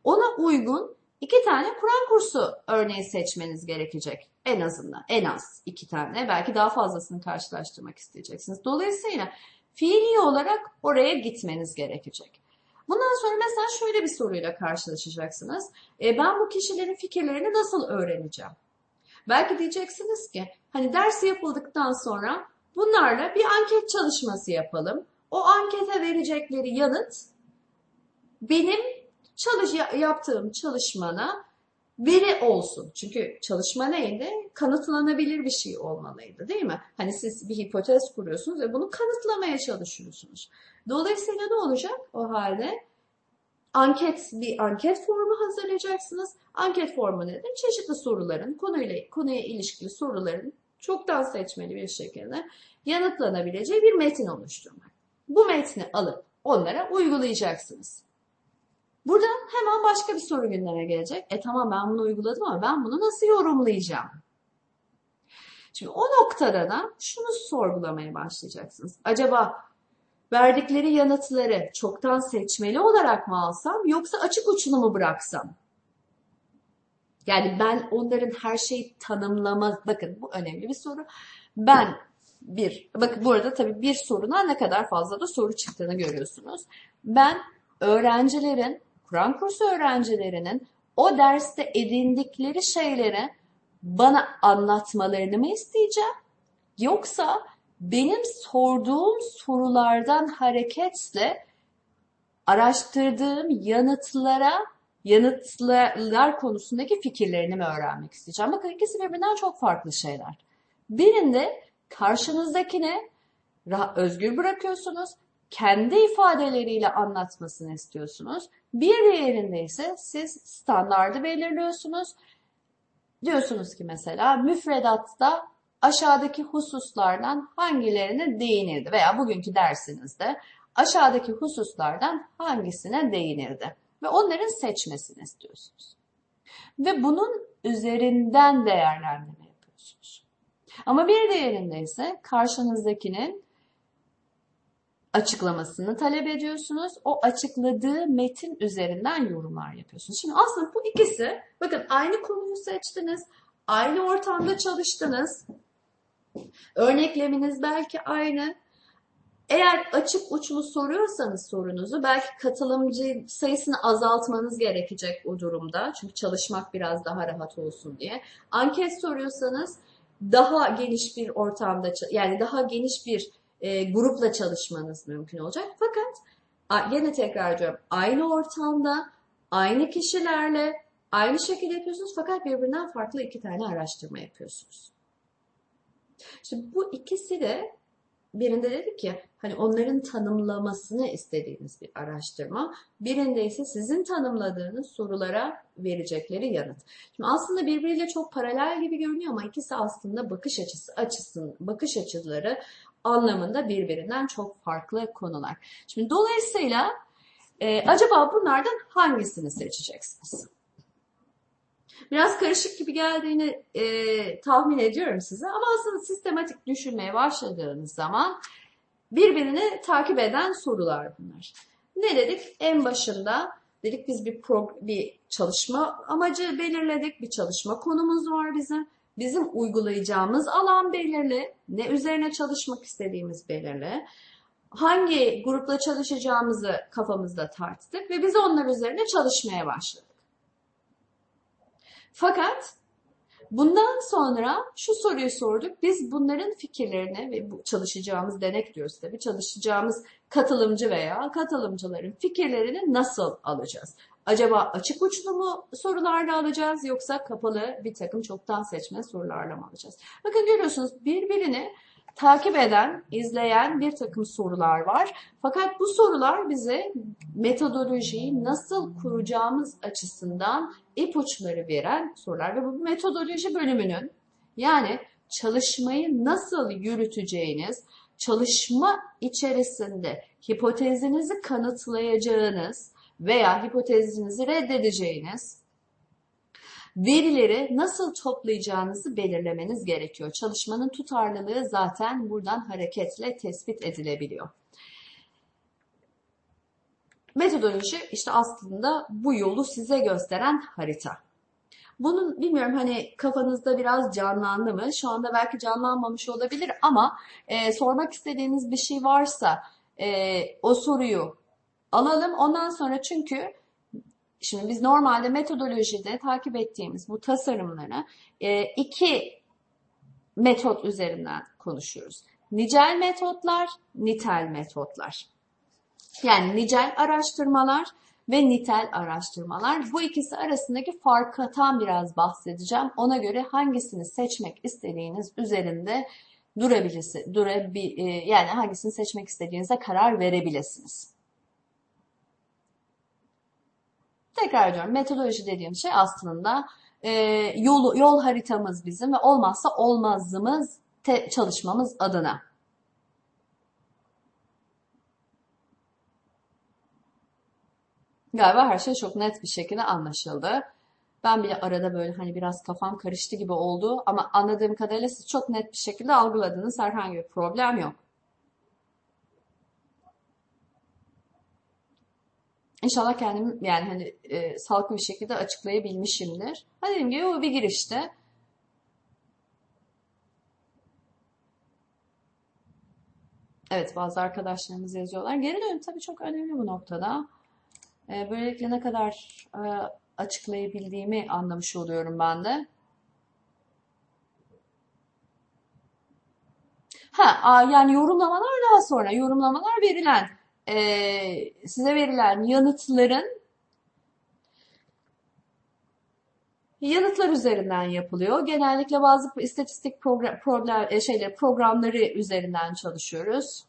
Ona uygun iki tane Kur'an kursu örneği seçmeniz gerekecek. En azından, en az iki tane. Belki daha fazlasını karşılaştırmak isteyeceksiniz. Dolayısıyla fiili olarak oraya gitmeniz gerekecek. Bundan sonra mesela şöyle bir soruyla karşılaşacaksınız. E, ben bu kişilerin fikirlerini nasıl öğreneceğim? Belki diyeceksiniz ki hani ders yapıldıktan sonra bunlarla bir anket çalışması yapalım. O ankete verecekleri yanıt benim çalış yaptığım çalışmana veri olsun. Çünkü çalışma neydi? Kanıtlanabilir bir şey olmalıydı değil mi? Hani siz bir hipotez kuruyorsunuz ve bunu kanıtlamaya çalışıyorsunuz. Dolayısıyla ne olacak o halde? anket bir anket formu hazırlayacaksınız. Anket formu nedir? Çeşitli soruların, konuyla konuya ilişkili soruların çoktan seçmeli bir şekilde yanıtlanabileceği bir metin oluşturmak. Bu metni alıp onlara uygulayacaksınız. Burada hemen başka bir soru gündeme gelecek. E tamam ben bunu uyguladım ama ben bunu nasıl yorumlayacağım? Şimdi o noktada da şunu sorgulamaya başlayacaksınız. Acaba verdikleri yanıtları çoktan seçmeli olarak mı alsam yoksa açık uçlu mu bıraksam? Yani ben onların her şeyi tanımlamaz. Bakın bu önemli bir soru. Ben bir, bakın burada tabii bir soruna ne kadar fazla da soru çıktığını görüyorsunuz. Ben öğrencilerin, Kur'an kursu öğrencilerinin o derste edindikleri şeyleri bana anlatmalarını mı isteyeceğim? Yoksa benim sorduğum sorulardan hareketle araştırdığım yanıtlara yanıtlar konusundaki fikirlerini mi öğrenmek isteyeceğim? Bakın ikisi birbirinden çok farklı şeyler. Birinde karşınızdakine özgür bırakıyorsunuz. Kendi ifadeleriyle anlatmasını istiyorsunuz. Bir diğerinde ise siz standardı belirliyorsunuz. Diyorsunuz ki mesela müfredatta aşağıdaki hususlardan hangilerine değinirdi veya bugünkü dersinizde aşağıdaki hususlardan hangisine değinirdi ve onların seçmesini istiyorsunuz. Ve bunun üzerinden değerlendirme yapıyorsunuz. Ama bir diğerinde ise karşınızdakinin açıklamasını talep ediyorsunuz. O açıkladığı metin üzerinden yorumlar yapıyorsunuz. Şimdi aslında bu ikisi bakın aynı konuyu seçtiniz. Aynı ortamda çalıştınız. Örnekleminiz belki aynı. Eğer açık uçlu soruyorsanız sorunuzu belki katılımcı sayısını azaltmanız gerekecek o durumda. Çünkü çalışmak biraz daha rahat olsun diye. Anket soruyorsanız daha geniş bir ortamda yani daha geniş bir e, grupla çalışmanız mümkün olacak. Fakat yine tekrar ediyorum aynı ortamda aynı kişilerle aynı şekilde yapıyorsunuz fakat birbirinden farklı iki tane araştırma yapıyorsunuz. Şimdi bu ikisi de birinde dedik ki hani onların tanımlamasını istediğiniz bir araştırma. Birinde ise sizin tanımladığınız sorulara verecekleri yanıt. Şimdi aslında birbiriyle çok paralel gibi görünüyor ama ikisi aslında bakış açısı açısın bakış açıları anlamında birbirinden çok farklı konular. Şimdi dolayısıyla e, acaba bunlardan hangisini seçeceksiniz? Biraz karışık gibi geldiğini e, tahmin ediyorum size ama aslında sistematik düşünmeye başladığınız zaman birbirini takip eden sorular bunlar. Ne dedik? En başında dedik biz bir, bir çalışma amacı belirledik, bir çalışma konumuz var bizim. Bizim uygulayacağımız alan belirli, ne üzerine çalışmak istediğimiz belirli. Hangi grupla çalışacağımızı kafamızda tarttık ve biz onlar üzerine çalışmaya başladık. Fakat bundan sonra şu soruyu sorduk. Biz bunların fikirlerini ve bu çalışacağımız denek diyoruz tabii çalışacağımız katılımcı veya katılımcıların fikirlerini nasıl alacağız? Acaba açık uçlu mu sorularla alacağız yoksa kapalı bir takım çoktan seçme sorularla mı alacağız? Bakın görüyorsunuz birbirini takip eden, izleyen bir takım sorular var. Fakat bu sorular bize metodolojiyi nasıl kuracağımız açısından ipuçları veren sorular ve bu metodoloji bölümünün yani çalışmayı nasıl yürüteceğiniz, çalışma içerisinde hipotezinizi kanıtlayacağınız veya hipotezinizi reddedeceğiniz verileri nasıl toplayacağınızı belirlemeniz gerekiyor. Çalışmanın tutarlılığı zaten buradan hareketle tespit edilebiliyor. Metodoloji işte aslında bu yolu size gösteren harita. Bunun bilmiyorum hani kafanızda biraz canlandı mı? Şu anda belki canlanmamış olabilir ama e, sormak istediğiniz bir şey varsa e, o soruyu alalım. Ondan sonra çünkü Şimdi biz normalde metodolojide takip ettiğimiz bu tasarımları e, iki metot üzerinden konuşuyoruz. Nicel metotlar, nitel metotlar. Yani nicel araştırmalar ve nitel araştırmalar. Bu ikisi arasındaki farkatan biraz bahsedeceğim. Ona göre hangisini seçmek istediğiniz üzerinde durabilirsin, durabil, e, yani hangisini seçmek istediğinize karar verebilirsiniz. Tekrar ediyorum metodoloji dediğim şey aslında e, yol, yol haritamız bizim ve olmazsa olmazımız te, çalışmamız adına. Galiba her şey çok net bir şekilde anlaşıldı. Ben bile arada böyle hani biraz kafam karıştı gibi oldu ama anladığım kadarıyla siz çok net bir şekilde algıladınız. Herhangi bir problem yok. İnşallah kendim yani hani e, sağlıklı bir şekilde açıklayabilmişimdir. Ha dediğim gibi o bir girişte. Evet bazı arkadaşlarımız yazıyorlar. Geri dönüm tabii çok önemli bu noktada. E, böylelikle ne kadar e, açıklayabildiğimi anlamış oluyorum ben de. Ha yani yorumlamalar daha sonra. Yorumlamalar verilen e, size verilen yanıtların yanıtlar üzerinden yapılıyor. Genellikle bazı istatistik program, problem, e, şeyler, programları üzerinden çalışıyoruz.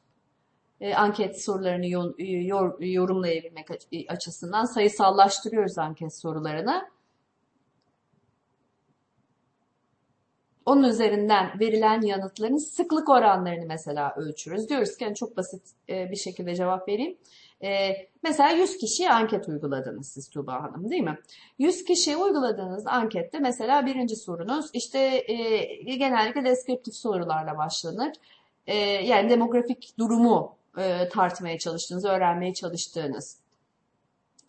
E, anket sorularını yor, yorumlayabilmek açısından sayısallaştırıyoruz anket sorularını. Onun üzerinden verilen yanıtların sıklık oranlarını mesela ölçürüz. Diyoruz ki yani çok basit e, bir şekilde cevap vereyim. E, mesela 100 kişiye anket uyguladınız siz Tuğba Hanım değil mi? 100 kişiye uyguladığınız ankette mesela birinci sorunuz işte e, genellikle deskriptif sorularla başlanır. yani demografik durumu tartmaya çalıştığınız, öğrenmeye çalıştığınız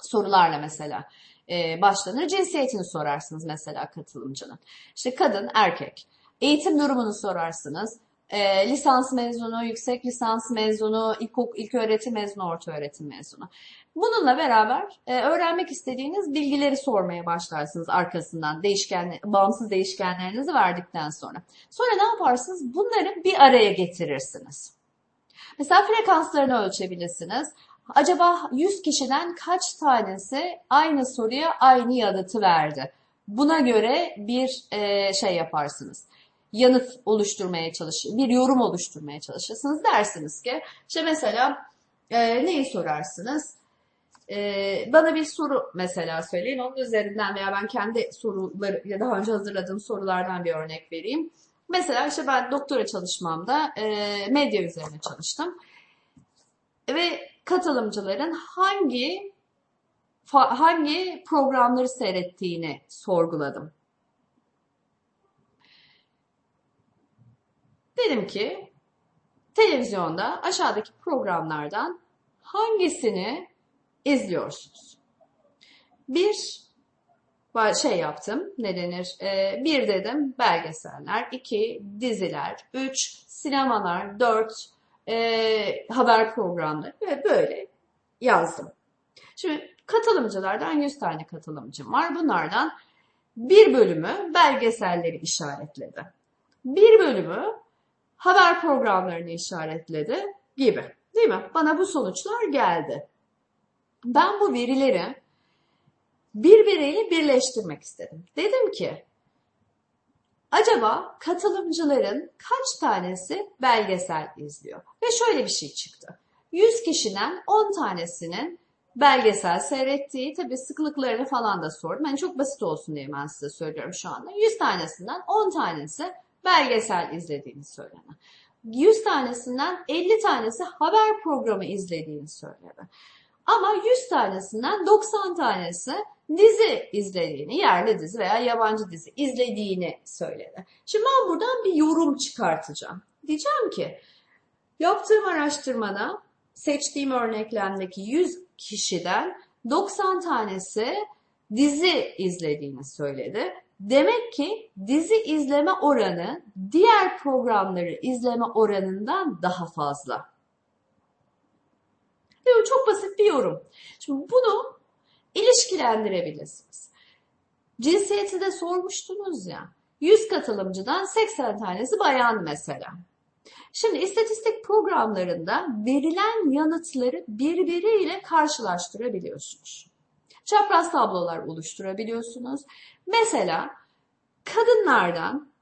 sorularla mesela e, başlanır. Cinsiyetini sorarsınız mesela katılımcının. İşte kadın, erkek. Eğitim durumunu sorarsınız. E, lisans mezunu, yüksek lisans mezunu, ilk, ilk öğretim mezunu, orta öğretim mezunu. Bununla beraber e, öğrenmek istediğiniz bilgileri sormaya başlarsınız arkasından değişken, bağımsız değişkenlerinizi verdikten sonra. Sonra ne yaparsınız? Bunları bir araya getirirsiniz. Mesela frekanslarını ölçebilirsiniz. Acaba 100 kişiden kaç tanesi aynı soruya aynı yanıtı verdi? Buna göre bir e, şey yaparsınız. Yanıt oluşturmaya çalışır, bir yorum oluşturmaya çalışırsınız. Dersiniz ki işte mesela e, neyi sorarsınız? E, bana bir soru mesela söyleyin. Onun üzerinden veya ben kendi soruları ya daha önce hazırladığım sorulardan bir örnek vereyim. Mesela işte ben doktora çalışmamda medya üzerine çalıştım. Ve katılımcıların hangi hangi programları seyrettiğini sorguladım. Dedim ki televizyonda aşağıdaki programlardan hangisini izliyorsunuz? Bir şey yaptım. Ne denir? Ee, bir dedim belgeseller, iki diziler, üç sinemalar, dört e, haber programları ve böyle yazdım. Şimdi katılımcılardan 100 tane katılımcım var. Bunlardan bir bölümü belgeselleri işaretledi. Bir bölümü haber programlarını işaretledi gibi. Değil mi? Bana bu sonuçlar geldi. Ben bu verileri birbiriyle birleştirmek istedim. Dedim ki acaba katılımcıların kaç tanesi belgesel izliyor? Ve şöyle bir şey çıktı. 100 kişiden 10 tanesinin belgesel seyrettiği, tabii sıklıklarını falan da sordum. Yani çok basit olsun diye ben size söylüyorum şu anda. 100 tanesinden 10 tanesi belgesel izlediğini söyledi. 100 tanesinden 50 tanesi haber programı izlediğini söyledi. Ama 100 tanesinden 90 tanesi dizi izlediğini, yerli dizi veya yabancı dizi izlediğini söyledi. Şimdi ben buradan bir yorum çıkartacağım. Diyeceğim ki yaptığım araştırmada seçtiğim örneklemdeki 100 kişiden 90 tanesi dizi izlediğini söyledi. Demek ki dizi izleme oranı diğer programları izleme oranından daha fazla. Değil Çok basit bir yorum. Şimdi bunu ilişkilendirebilirsiniz. Cinsiyeti de sormuştunuz ya. 100 katılımcıdan 80 tanesi bayan mesela. Şimdi istatistik programlarında verilen yanıtları birbiriyle karşılaştırabiliyorsunuz. Çapraz tablolar oluşturabiliyorsunuz. Mesela kadınlardan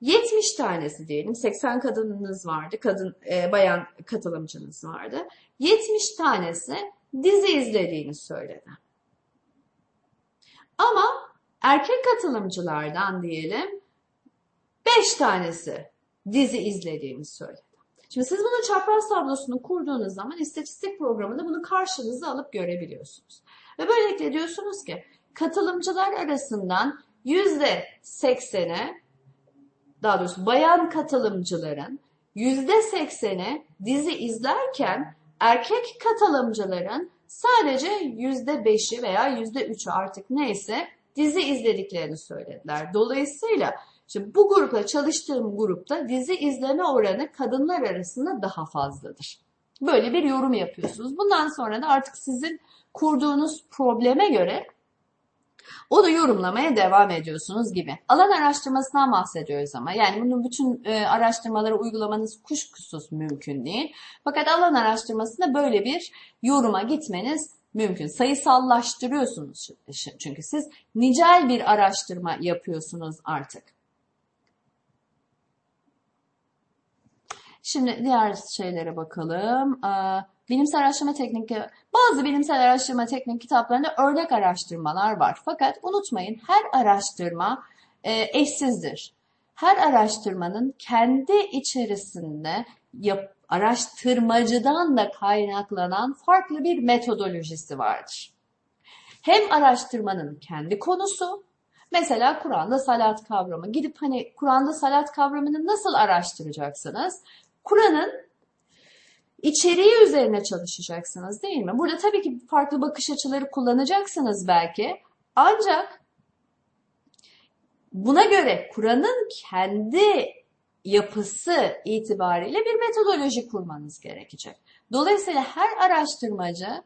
70 tanesi diyelim 80 kadınınız vardı, kadın e, bayan katılımcınız vardı. 70 tanesi dizi izlediğini söyledi. Ama erkek katılımcılardan diyelim 5 tanesi dizi izlediğini söyledi. Şimdi siz bunu çapraz tablosunu kurduğunuz zaman istatistik programında bunu karşınıza alıp görebiliyorsunuz. Ve böylelikle diyorsunuz ki katılımcılar arasından %80'e daha doğrusu bayan katılımcıların %80'i dizi izlerken erkek katılımcıların sadece %5'i veya %3'ü artık neyse dizi izlediklerini söylediler. Dolayısıyla işte bu grupla çalıştığım grupta dizi izleme oranı kadınlar arasında daha fazladır. Böyle bir yorum yapıyorsunuz. Bundan sonra da artık sizin kurduğunuz probleme göre o da yorumlamaya devam ediyorsunuz gibi. Alan araştırmasından bahsediyoruz ama yani bunun bütün e, araştırmaları uygulamanız kuşkusuz mümkün değil. Fakat alan araştırmasında böyle bir yoruma gitmeniz mümkün. Sayısallaştırıyorsunuz çünkü siz nicel bir araştırma yapıyorsunuz artık. Şimdi diğer şeylere bakalım. Bilimsel araştırma teknik, bazı bilimsel araştırma teknik kitaplarında örnek araştırmalar var. Fakat unutmayın her araştırma e, eşsizdir. Her araştırmanın kendi içerisinde yap, araştırmacıdan da kaynaklanan farklı bir metodolojisi vardır. Hem araştırmanın kendi konusu, mesela Kur'an'da salat kavramı. Gidip hani Kur'an'da salat kavramını nasıl araştıracaksınız? Kur'an'ın içeriği üzerine çalışacaksınız değil mi? Burada tabii ki farklı bakış açıları kullanacaksınız belki. Ancak buna göre Kur'an'ın kendi yapısı itibariyle bir metodoloji kurmanız gerekecek. Dolayısıyla her araştırmacı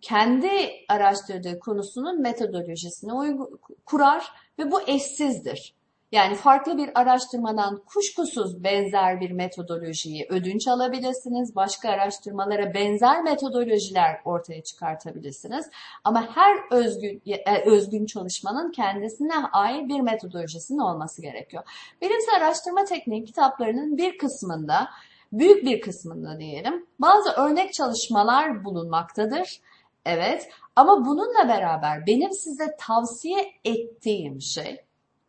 kendi araştırdığı konusunun metodolojisini kurar ve bu eşsizdir. Yani farklı bir araştırmadan kuşkusuz benzer bir metodolojiyi ödünç alabilirsiniz. Başka araştırmalara benzer metodolojiler ortaya çıkartabilirsiniz. Ama her özgün, e, özgün çalışmanın kendisine ait bir metodolojisinin olması gerekiyor. Bilimsel araştırma tekniği kitaplarının bir kısmında, büyük bir kısmında diyelim, bazı örnek çalışmalar bulunmaktadır. Evet ama bununla beraber benim size tavsiye ettiğim şey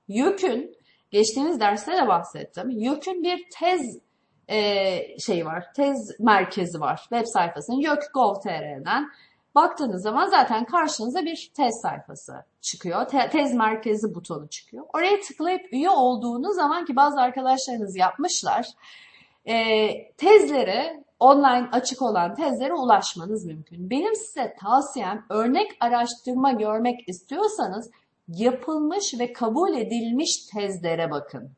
YÖK'ün geçtiğimiz derste de bahsettim. YÖK'ün bir tez e, şey var, tez merkezi var web sayfasının YÖK.gov.tr'den baktığınız zaman zaten karşınıza bir tez sayfası çıkıyor. Te tez merkezi butonu çıkıyor. Oraya tıklayıp üye olduğunuz zaman ki bazı arkadaşlarınız yapmışlar. E, tezlere online açık olan tezlere ulaşmanız mümkün. Benim size tavsiyem örnek araştırma görmek istiyorsanız yapılmış ve kabul edilmiş tezlere bakın.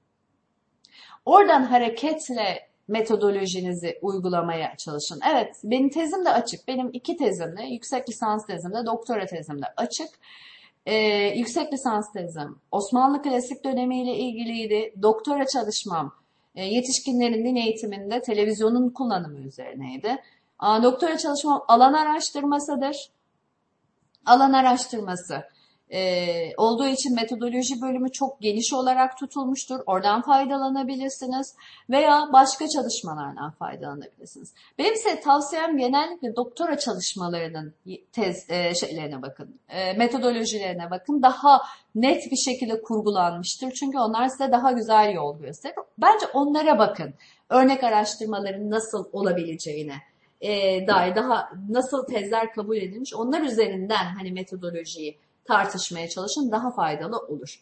Oradan hareketle metodolojinizi uygulamaya çalışın. Evet, benim tezim de açık. Benim iki tezim de, yüksek lisans tezim de, doktora tezim de açık. e, yüksek lisans tezim Osmanlı klasik dönemiyle ilgiliydi. Doktora çalışmam e, yetişkinlerin din eğitiminde televizyonun kullanımı üzerineydi. A, doktora çalışmam alan araştırmasıdır. Alan araştırması e, olduğu için metodoloji bölümü çok geniş olarak tutulmuştur. Oradan faydalanabilirsiniz veya başka çalışmalardan faydalanabilirsiniz. Benim size tavsiyem genellikle doktora çalışmalarının tez e, şeylerine bakın, e, metodolojilerine bakın. Daha net bir şekilde kurgulanmıştır. Çünkü onlar size daha güzel yol gösterir. Bence onlara bakın. Örnek araştırmaların nasıl olabileceğine e, dair daha nasıl tezler kabul edilmiş onlar üzerinden hani metodolojiyi tartışmaya çalışın daha faydalı olur.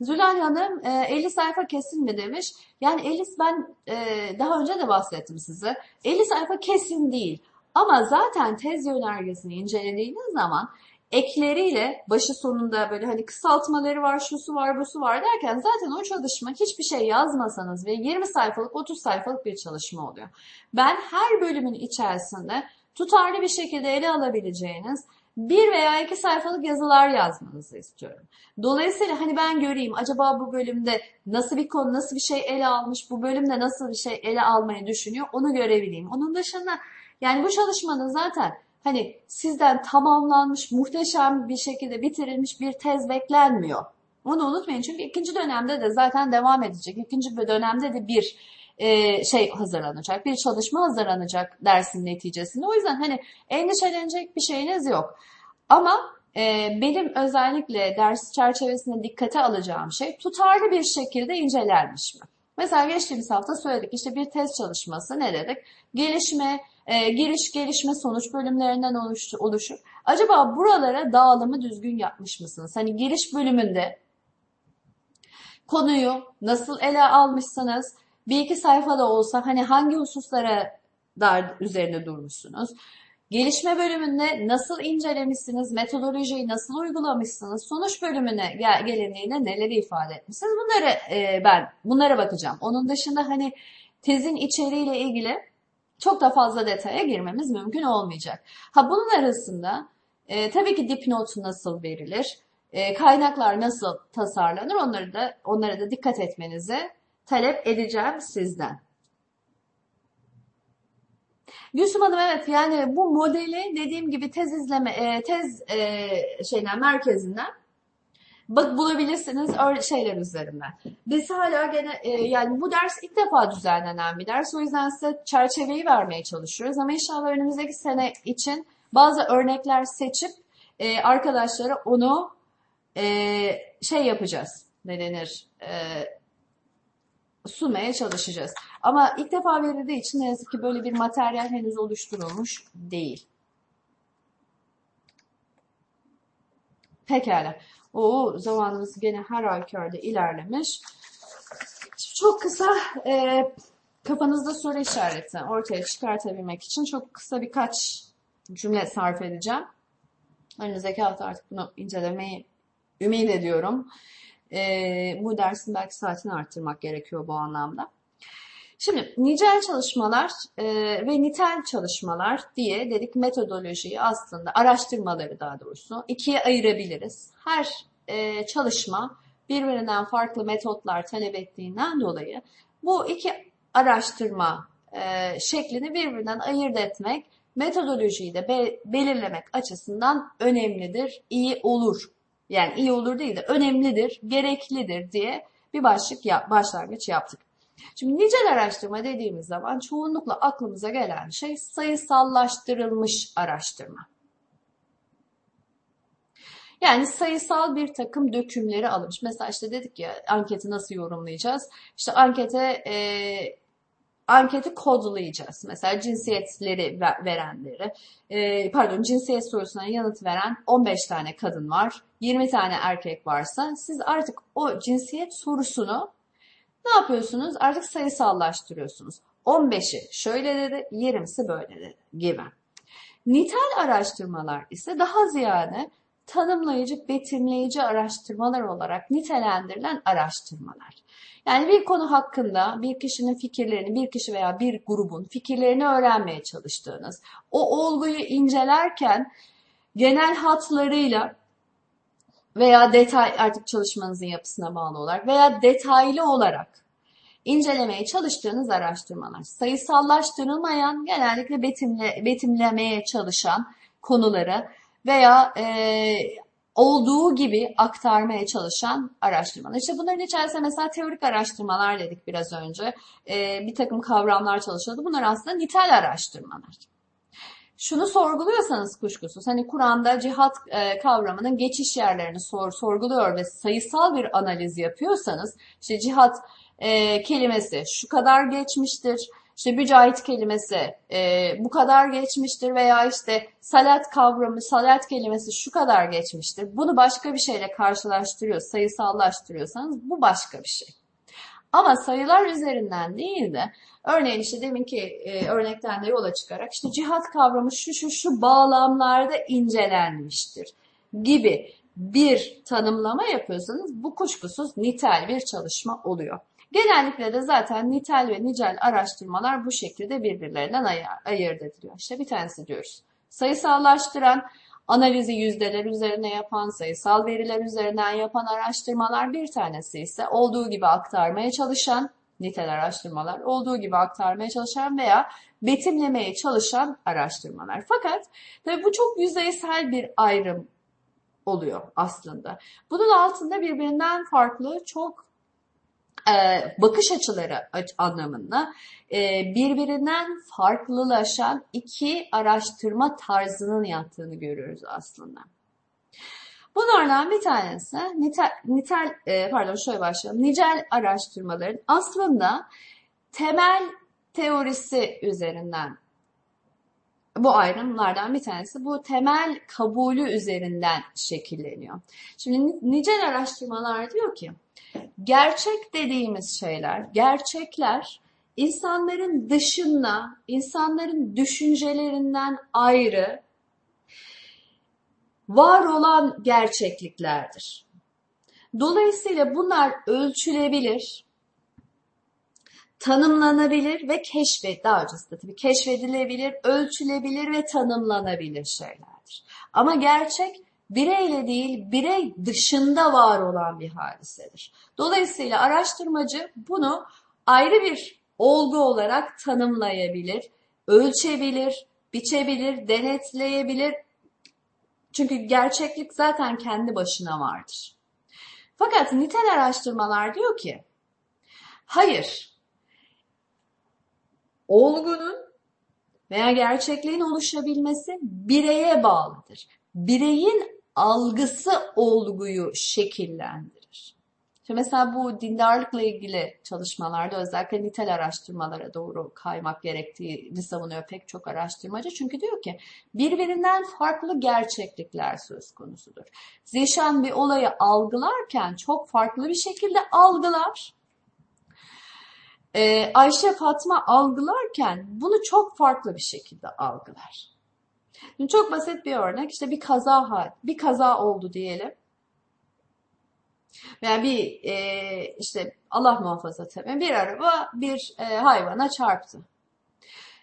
Zülal Hanım 50 e, sayfa kesin mi demiş. Yani 50 ben e, daha önce de bahsettim size. 50 sayfa kesin değil. Ama zaten tez yönergesini incelediğiniz zaman ekleriyle başı sonunda böyle hani kısaltmaları var, şusu var, busu var derken zaten o çalışma hiçbir şey yazmasanız ve 20 sayfalık, 30 sayfalık bir çalışma oluyor. Ben her bölümün içerisinde tutarlı bir şekilde ele alabileceğiniz bir veya iki sayfalık yazılar yazmanızı istiyorum. Dolayısıyla hani ben göreyim acaba bu bölümde nasıl bir konu, nasıl bir şey ele almış, bu bölümde nasıl bir şey ele almayı düşünüyor onu görebileyim. Onun dışında yani bu çalışmanın zaten hani sizden tamamlanmış, muhteşem bir şekilde bitirilmiş bir tez beklenmiyor. Onu unutmayın çünkü ikinci dönemde de zaten devam edecek. İkinci dönemde de bir e, şey hazırlanacak, bir çalışma hazırlanacak dersin neticesinde. O yüzden hani endişelenecek bir şeyiniz yok. Ama e, benim özellikle ders çerçevesinde dikkate alacağım şey tutarlı bir şekilde incelenmiş mi? Mesela geçtiğimiz hafta söyledik işte bir test çalışması ne dedik? Gelişme, e, giriş, gelişme, sonuç bölümlerinden oluşur. oluşur. Acaba buralara dağılımı düzgün yapmış mısınız? Hani giriş bölümünde konuyu nasıl ele almışsınız? Bir iki sayfada olsa hani hangi hususlara dar üzerinde durmuşsunuz? Gelişme bölümünde nasıl incelemişsiniz, metodolojiyi nasıl uygulamışsınız, sonuç bölümüne gel gelindiğinde neleri ifade etmişsiniz? Bunları e, ben bunlara bakacağım. Onun dışında hani tezin içeriğiyle ilgili çok da fazla detaya girmemiz mümkün olmayacak. Ha bunun arasında e, tabii ki dipnot nasıl verilir, e, kaynaklar nasıl tasarlanır onları da onlara da dikkat etmenizi talep edeceğim sizden. Gülsüm Hanım evet yani bu modeli dediğim gibi tez izleme e, tez e, şeyden merkezinden bak bulabilirsiniz öyle şeyler üzerinden. Biz hala gene e, yani bu ders ilk defa düzenlenen bir ders o yüzden size çerçeveyi vermeye çalışıyoruz ama inşallah önümüzdeki sene için bazı örnekler seçip arkadaşlara onu şey yapacağız ne denir sunmaya çalışacağız. Ama ilk defa verildiği için ne yazık ki böyle bir materyal henüz oluşturulmuş değil. Pekala. O zamanımız gene her halükarda ilerlemiş. Çok kısa e, kafanızda soru işareti ortaya çıkartabilmek için çok kısa birkaç cümle sarf edeceğim. Önümüzdeki hafta artık bunu incelemeyi ümit ediyorum e, bu dersin belki saatini arttırmak gerekiyor bu anlamda. Şimdi nicel çalışmalar e, ve nitel çalışmalar diye dedik metodolojiyi aslında araştırmaları daha doğrusu ikiye ayırabiliriz. Her e, çalışma birbirinden farklı metotlar talep ettiğinden dolayı bu iki araştırma e, şeklini birbirinden ayırt etmek metodolojiyi de be, belirlemek açısından önemlidir, iyi olur yani iyi olur değil de önemlidir, gereklidir diye bir başlık yap, başlangıç yaptık. Şimdi nicel araştırma dediğimiz zaman çoğunlukla aklımıza gelen şey sayısallaştırılmış araştırma. Yani sayısal bir takım dökümleri alınmış. Mesela işte dedik ya anketi nasıl yorumlayacağız? İşte ankete e, anketi kodlayacağız. Mesela cinsiyetleri verenleri, e, pardon cinsiyet sorusuna yanıt veren 15 tane kadın var, 20 tane erkek varsa siz artık o cinsiyet sorusunu ne yapıyorsunuz? Artık sayısallaştırıyorsunuz. 15'i şöyle dedi, 20'si böyle dedi gibi. Nitel araştırmalar ise daha ziyade tanımlayıcı, betimleyici araştırmalar olarak nitelendirilen araştırmalar. Yani bir konu hakkında bir kişinin fikirlerini, bir kişi veya bir grubun fikirlerini öğrenmeye çalıştığınız, o olguyu incelerken genel hatlarıyla veya detay artık çalışmanızın yapısına bağlı olarak veya detaylı olarak incelemeye çalıştığınız araştırmalar. Sayısallaştırılmayan genellikle betimle, betimlemeye çalışan konuları veya e, olduğu gibi aktarmaya çalışan araştırmalar. İşte bunların içerisinde mesela teorik araştırmalar dedik biraz önce. E, bir takım kavramlar çalışıyordu. Bunlar aslında nitel araştırmalar. Şunu sorguluyorsanız kuşkusuz, hani Kur'an'da cihat e, kavramının geçiş yerlerini sor, sorguluyor ve sayısal bir analiz yapıyorsanız, işte cihat e, kelimesi şu kadar geçmiştir, işte mücahit kelimesi e, bu kadar geçmiştir veya işte salat kavramı, salat kelimesi şu kadar geçmiştir. Bunu başka bir şeyle karşılaştırıyor, sayısallaştırıyorsanız bu başka bir şey. Ama sayılar üzerinden değil de örneğin işte deminki e, örnekten de yola çıkarak işte cihat kavramı şu şu şu bağlamlarda incelenmiştir gibi bir tanımlama yapıyorsanız bu kuşkusuz nitel bir çalışma oluyor. Genellikle de zaten nitel ve nicel araştırmalar bu şekilde birbirlerinden ayır, ayırt ediliyor. İşte bir tanesi diyoruz. Sayısallaştıran, analizi yüzdeler üzerine yapan, sayısal veriler üzerinden yapan araştırmalar bir tanesi ise olduğu gibi aktarmaya çalışan, nitel araştırmalar, olduğu gibi aktarmaya çalışan veya betimlemeye çalışan araştırmalar. Fakat tabii bu çok yüzeysel bir ayrım oluyor aslında. Bunun altında birbirinden farklı çok bakış açıları anlamında e, birbirinden farklılaşan iki araştırma tarzının yattığını görüyoruz aslında. Bunlardan bir tanesi nitel, nitel e, pardon şöyle başlayalım. Nicel araştırmaların aslında temel teorisi üzerinden bu ayrımlardan bir tanesi bu temel kabulü üzerinden şekilleniyor. Şimdi nicel araştırmalar diyor ki gerçek dediğimiz şeyler, gerçekler insanların dışında, insanların düşüncelerinden ayrı var olan gerçekliklerdir. Dolayısıyla bunlar ölçülebilir, tanımlanabilir ve keşfet, daha öncesi de tabii keşfedilebilir, ölçülebilir ve tanımlanabilir şeylerdir. Ama gerçek bireyle değil, birey dışında var olan bir hadisedir. Dolayısıyla araştırmacı bunu ayrı bir olgu olarak tanımlayabilir, ölçebilir, biçebilir, denetleyebilir. Çünkü gerçeklik zaten kendi başına vardır. Fakat nitel araştırmalar diyor ki, hayır, olgunun veya gerçekliğin oluşabilmesi bireye bağlıdır. Bireyin algısı olguyu şekillendirir. Şimdi mesela bu dindarlıkla ilgili çalışmalarda özellikle nitel araştırmalara doğru kaymak gerektiğini savunuyor pek çok araştırmacı. Çünkü diyor ki birbirinden farklı gerçeklikler söz konusudur. Zişan bir olayı algılarken çok farklı bir şekilde algılar. Ee, Ayşe Fatma algılarken bunu çok farklı bir şekilde algılar. Şimdi çok basit bir örnek. İşte bir kaza bir kaza oldu diyelim. Yani bir e, işte Allah muhafaza tabii bir araba bir e, hayvana çarptı.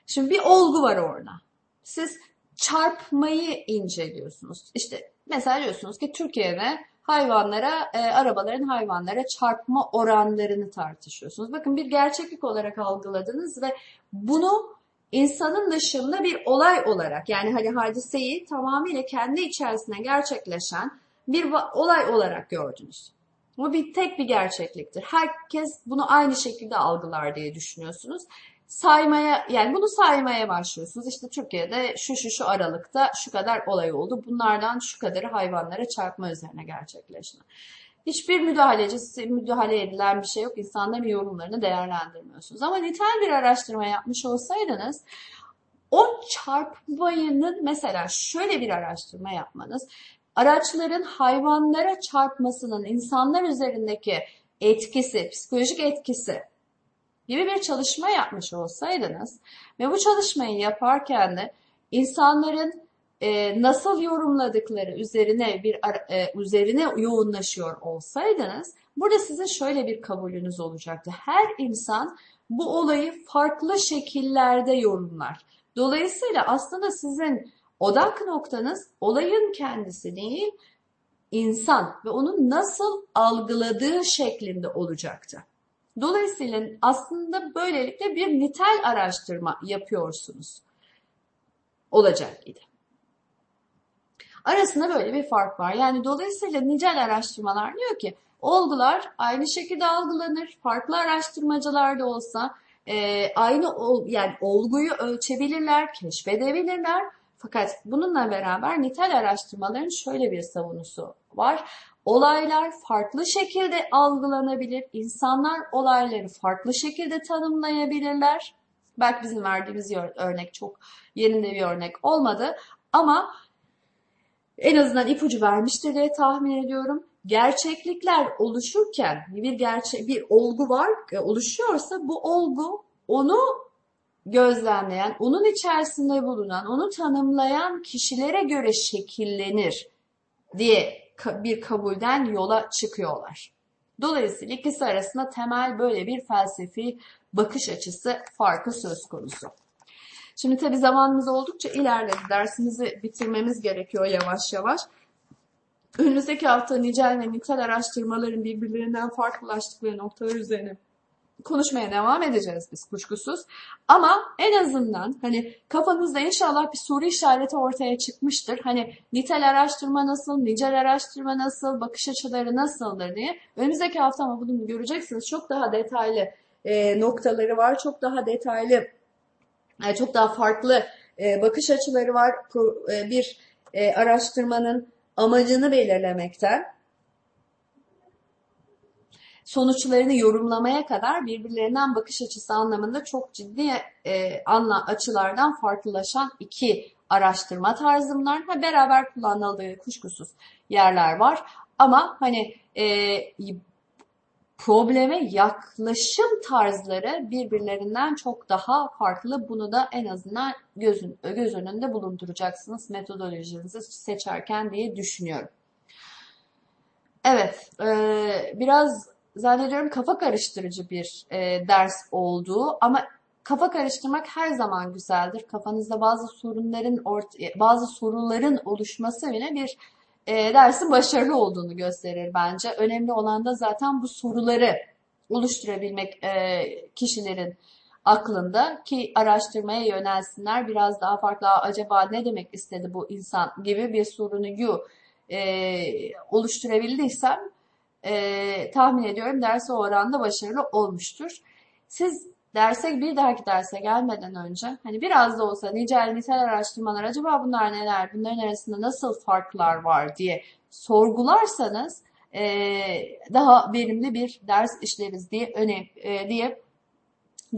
Şimdi bir olgu var orada. Siz çarpmayı inceliyorsunuz. İşte mesela diyorsunuz ki Türkiye'de hayvanlara, e, arabaların hayvanlara çarpma oranlarını tartışıyorsunuz. Bakın bir gerçeklik olarak algıladınız ve bunu insanın dışında bir olay olarak yani hani hadiseyi tamamıyla kendi içerisinde gerçekleşen bir olay olarak gördünüz. Bu bir tek bir gerçekliktir. Herkes bunu aynı şekilde algılar diye düşünüyorsunuz. Saymaya yani bunu saymaya başlıyorsunuz. İşte Türkiye'de şu şu şu aralıkta şu kadar olay oldu. Bunlardan şu kadarı hayvanlara çarpma üzerine gerçekleşti. Hiçbir müdahalecisi, müdahale edilen bir şey yok. İnsanların yorumlarını değerlendirmiyorsunuz. Ama nitel bir araştırma yapmış olsaydınız o çarpmayının mesela şöyle bir araştırma yapmanız araçların hayvanlara çarpmasının insanlar üzerindeki etkisi, psikolojik etkisi gibi bir çalışma yapmış olsaydınız ve bu çalışmayı yaparken de insanların e, nasıl yorumladıkları üzerine bir e, üzerine yoğunlaşıyor olsaydınız burada sizin şöyle bir kabulünüz olacaktı. Her insan bu olayı farklı şekillerde yorumlar. Dolayısıyla aslında sizin odak noktanız olayın kendisi değil, insan ve onun nasıl algıladığı şeklinde olacaktı. Dolayısıyla aslında böylelikle bir nitel araştırma yapıyorsunuz olacak idi. Arasında böyle bir fark var. Yani dolayısıyla nicel araştırmalar diyor ki olgular aynı şekilde algılanır. Farklı araştırmacılar da olsa e, aynı ol, yani olguyu ölçebilirler, keşfedebilirler. Fakat bununla beraber nitel araştırmaların şöyle bir savunusu var. Olaylar farklı şekilde algılanabilir. İnsanlar olayları farklı şekilde tanımlayabilirler. Belki bizim verdiğimiz örnek çok yerinde bir örnek olmadı ama en azından ipucu vermiştir diye tahmin ediyorum. Gerçeklikler oluşurken bir gerçek bir olgu var e, oluşuyorsa bu olgu onu gözlemleyen, onun içerisinde bulunan, onu tanımlayan kişilere göre şekillenir diye bir kabulden yola çıkıyorlar. Dolayısıyla ikisi arasında temel böyle bir felsefi bakış açısı farkı söz konusu. Şimdi tabi zamanımız oldukça ilerledi. Dersimizi bitirmemiz gerekiyor yavaş yavaş. Önümüzdeki hafta nicel ve nitel araştırmaların birbirlerinden farklılaştıkları noktalar üzerine konuşmaya devam edeceğiz biz kuşkusuz. Ama en azından hani kafanızda inşallah bir soru işareti ortaya çıkmıştır. Hani nitel araştırma nasıl, nicel araştırma nasıl, bakış açıları nasıldır diye. Önümüzdeki hafta ama bunu göreceksiniz. Çok daha detaylı e, noktaları var. Çok daha detaylı, çok daha farklı e, bakış açıları var. E, bir e, araştırmanın amacını belirlemekten sonuçlarını yorumlamaya kadar birbirlerinden bakış açısı anlamında çok ciddi e, anla açılardan farklılaşan iki araştırma tarzımlar. Ha, beraber kullanıldığı kuşkusuz yerler var. Ama hani e, probleme yaklaşım tarzları birbirlerinden çok daha farklı. Bunu da en azından gözün, göz önünde bulunduracaksınız metodolojinizi seçerken diye düşünüyorum. Evet, e, biraz zannediyorum kafa karıştırıcı bir e, ders olduğu ama kafa karıştırmak her zaman güzeldir. Kafanızda bazı sorunların bazı soruların oluşması bile bir e, dersin başarılı olduğunu gösterir bence. Önemli olan da zaten bu soruları oluşturabilmek e, kişilerin aklında ki araştırmaya yönelsinler. Biraz daha farklı acaba ne demek istedi bu insan gibi bir sorunu e, oluşturabildiysem e, tahmin ediyorum derse o oranda başarılı olmuştur. Siz derse bir dahaki derse gelmeden önce hani biraz da olsa nicel nitel araştırmalar acaba bunlar neler, bunların arasında nasıl farklar var diye sorgularsanız e, daha verimli bir ders işleriz diye öne e, diye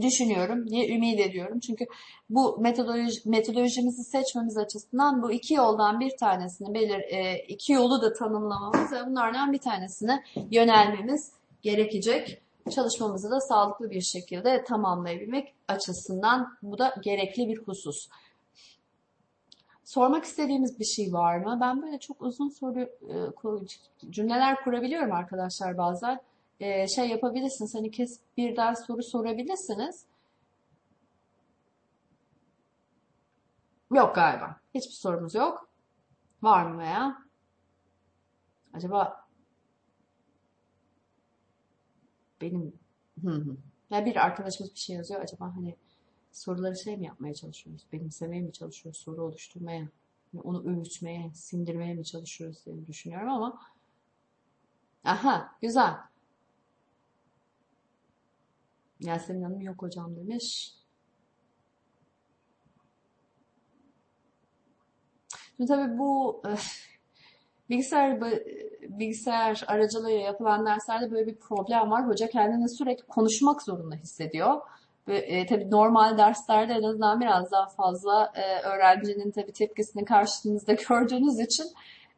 düşünüyorum diye ümit ediyorum. Çünkü bu metodoloji, metodolojimizi seçmemiz açısından bu iki yoldan bir tanesini belir, e, iki yolu da tanımlamamız ve bunlardan bir tanesine yönelmemiz gerekecek. Çalışmamızı da sağlıklı bir şekilde tamamlayabilmek açısından bu da gerekli bir husus. Sormak istediğimiz bir şey var mı? Ben böyle çok uzun soru e, cümleler kurabiliyorum arkadaşlar bazen e, şey yapabilirsiniz. Hani kes birden soru sorabilirsiniz. Yok galiba. Hiçbir sorumuz yok. Var mı veya? Acaba benim hı hı. Ya bir arkadaşımız bir şey yazıyor. Acaba hani soruları şey mi yapmaya çalışıyoruz? Benimsemeye mi çalışıyoruz? Soru oluşturmaya? Yani onu öğütmeye, sindirmeye mi çalışıyoruz diye düşünüyorum ama aha güzel. Yasemin Hanım yok hocam demiş. Şimdi tabii bu bilgisayar bilgisayar aracılığıyla yapılan derslerde böyle bir problem var. Hoca kendini sürekli konuşmak zorunda hissediyor. Ve e, tabii normal derslerde en azından biraz daha fazla e, öğrencinin tabii tepkisini karşınızda gördüğünüz için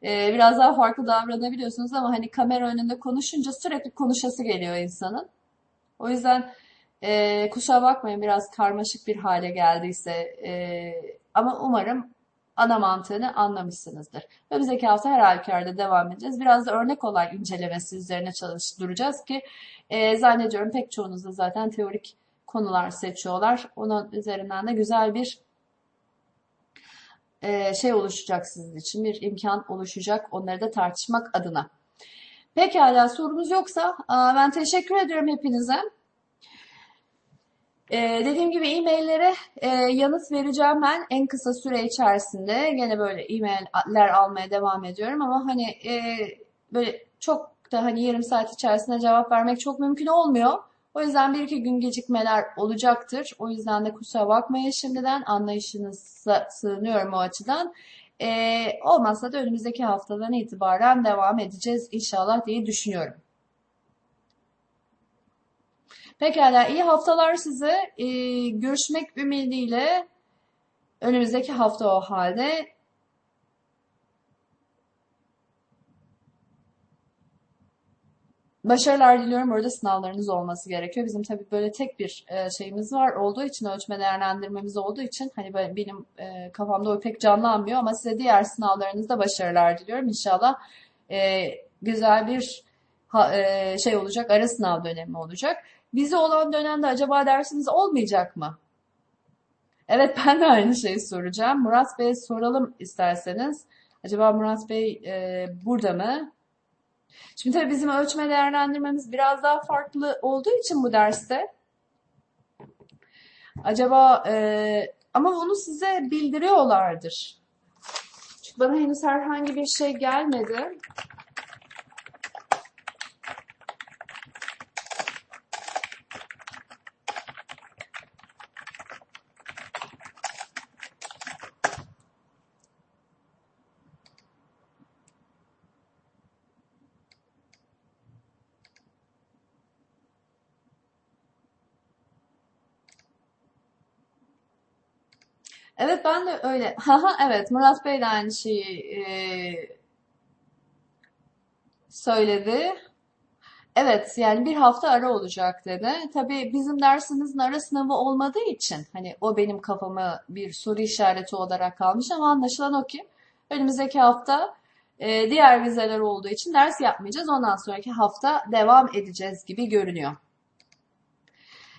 e, biraz daha farklı davranabiliyorsunuz ama hani kamera önünde konuşunca sürekli konuşası geliyor insanın. O yüzden e, kusura bakmayın biraz karmaşık bir hale geldiyse e, ama umarım ana mantığını anlamışsınızdır. Önümüzdeki hafta her halükarda devam edeceğiz. Biraz da örnek olay incelemesi üzerine çalıştıracağız ki e, zannediyorum pek çoğunuz da zaten teorik konular seçiyorlar. Onun üzerinden de güzel bir e, şey oluşacak sizin için, bir imkan oluşacak onları da tartışmak adına. Pekala sorunuz yoksa aa, ben teşekkür ediyorum hepinize. Ee, dediğim gibi e-maillere e, yanıt vereceğim ben en kısa süre içerisinde. Gene böyle e-mailler almaya devam ediyorum ama hani e, böyle çok da hani yarım saat içerisinde cevap vermek çok mümkün olmuyor. O yüzden bir iki gün gecikmeler olacaktır. O yüzden de kusura bakmayın şimdiden anlayışınıza sığınıyorum o açıdan. Ee, olmazsa da önümüzdeki haftadan itibaren devam edeceğiz inşallah diye düşünüyorum. Pekala iyi haftalar size. Ee, görüşmek ümidiyle önümüzdeki hafta o halde. Başarılar diliyorum. Orada sınavlarınız olması gerekiyor. Bizim tabii böyle tek bir e, şeyimiz var olduğu için, ölçme değerlendirmemiz olduğu için hani benim e, kafamda o pek canlanmıyor ama size diğer sınavlarınızda başarılar diliyorum. İnşallah e, güzel bir şey olacak, ara sınav dönemi olacak. Vize olan dönemde acaba dersiniz olmayacak mı? Evet ben de aynı şeyi soracağım. Murat Bey'e soralım isterseniz. Acaba Murat Bey e, burada mı? Şimdi tabii bizim ölçme değerlendirmemiz biraz daha farklı olduğu için bu derste acaba e, ama bunu size bildiriyorlardır. Çünkü bana henüz herhangi bir şey gelmedi. Ben de öyle. Haha evet Murat Bey de aynı şeyi e, söyledi. Evet yani bir hafta ara olacak dedi. Tabii bizim dersimizin ara sınavı olmadığı için hani o benim kafamı bir soru işareti olarak kalmış ama anlaşılan o ki önümüzdeki hafta e, diğer vizeler olduğu için ders yapmayacağız. Ondan sonraki hafta devam edeceğiz gibi görünüyor.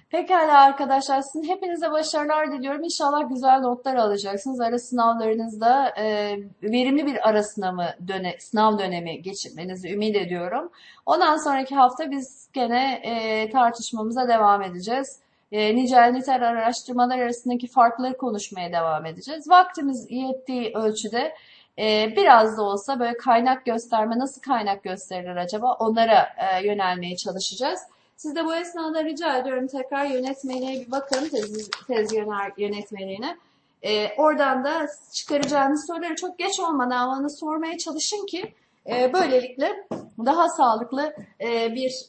Pekala arkadaşlar sizin hepinize başarılar diliyorum. İnşallah güzel notlar alacaksınız. Ara sınavlarınızda e, verimli bir ara sınavı döne, sınav dönemi geçirmenizi ümit ediyorum. Ondan sonraki hafta biz gene e, tartışmamıza devam edeceğiz. E, nicel nitel araştırmalar arasındaki farkları konuşmaya devam edeceğiz. Vaktimiz yettiği ölçüde e, biraz da olsa böyle kaynak gösterme nasıl kaynak gösterilir acaba onlara e, yönelmeye çalışacağız. Siz de bu esnada rica ediyorum tekrar yönetmeliğe bir bakın, tez, tez yönetmeliğine. Ee, oradan da çıkaracağınız soruları çok geç olmadan bana sormaya çalışın ki e, böylelikle daha sağlıklı e, bir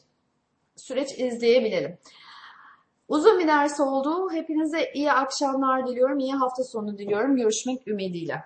süreç izleyebilelim. Uzun bir ders oldu. Hepinize iyi akşamlar diliyorum, iyi hafta sonu diliyorum. Görüşmek ümidiyle.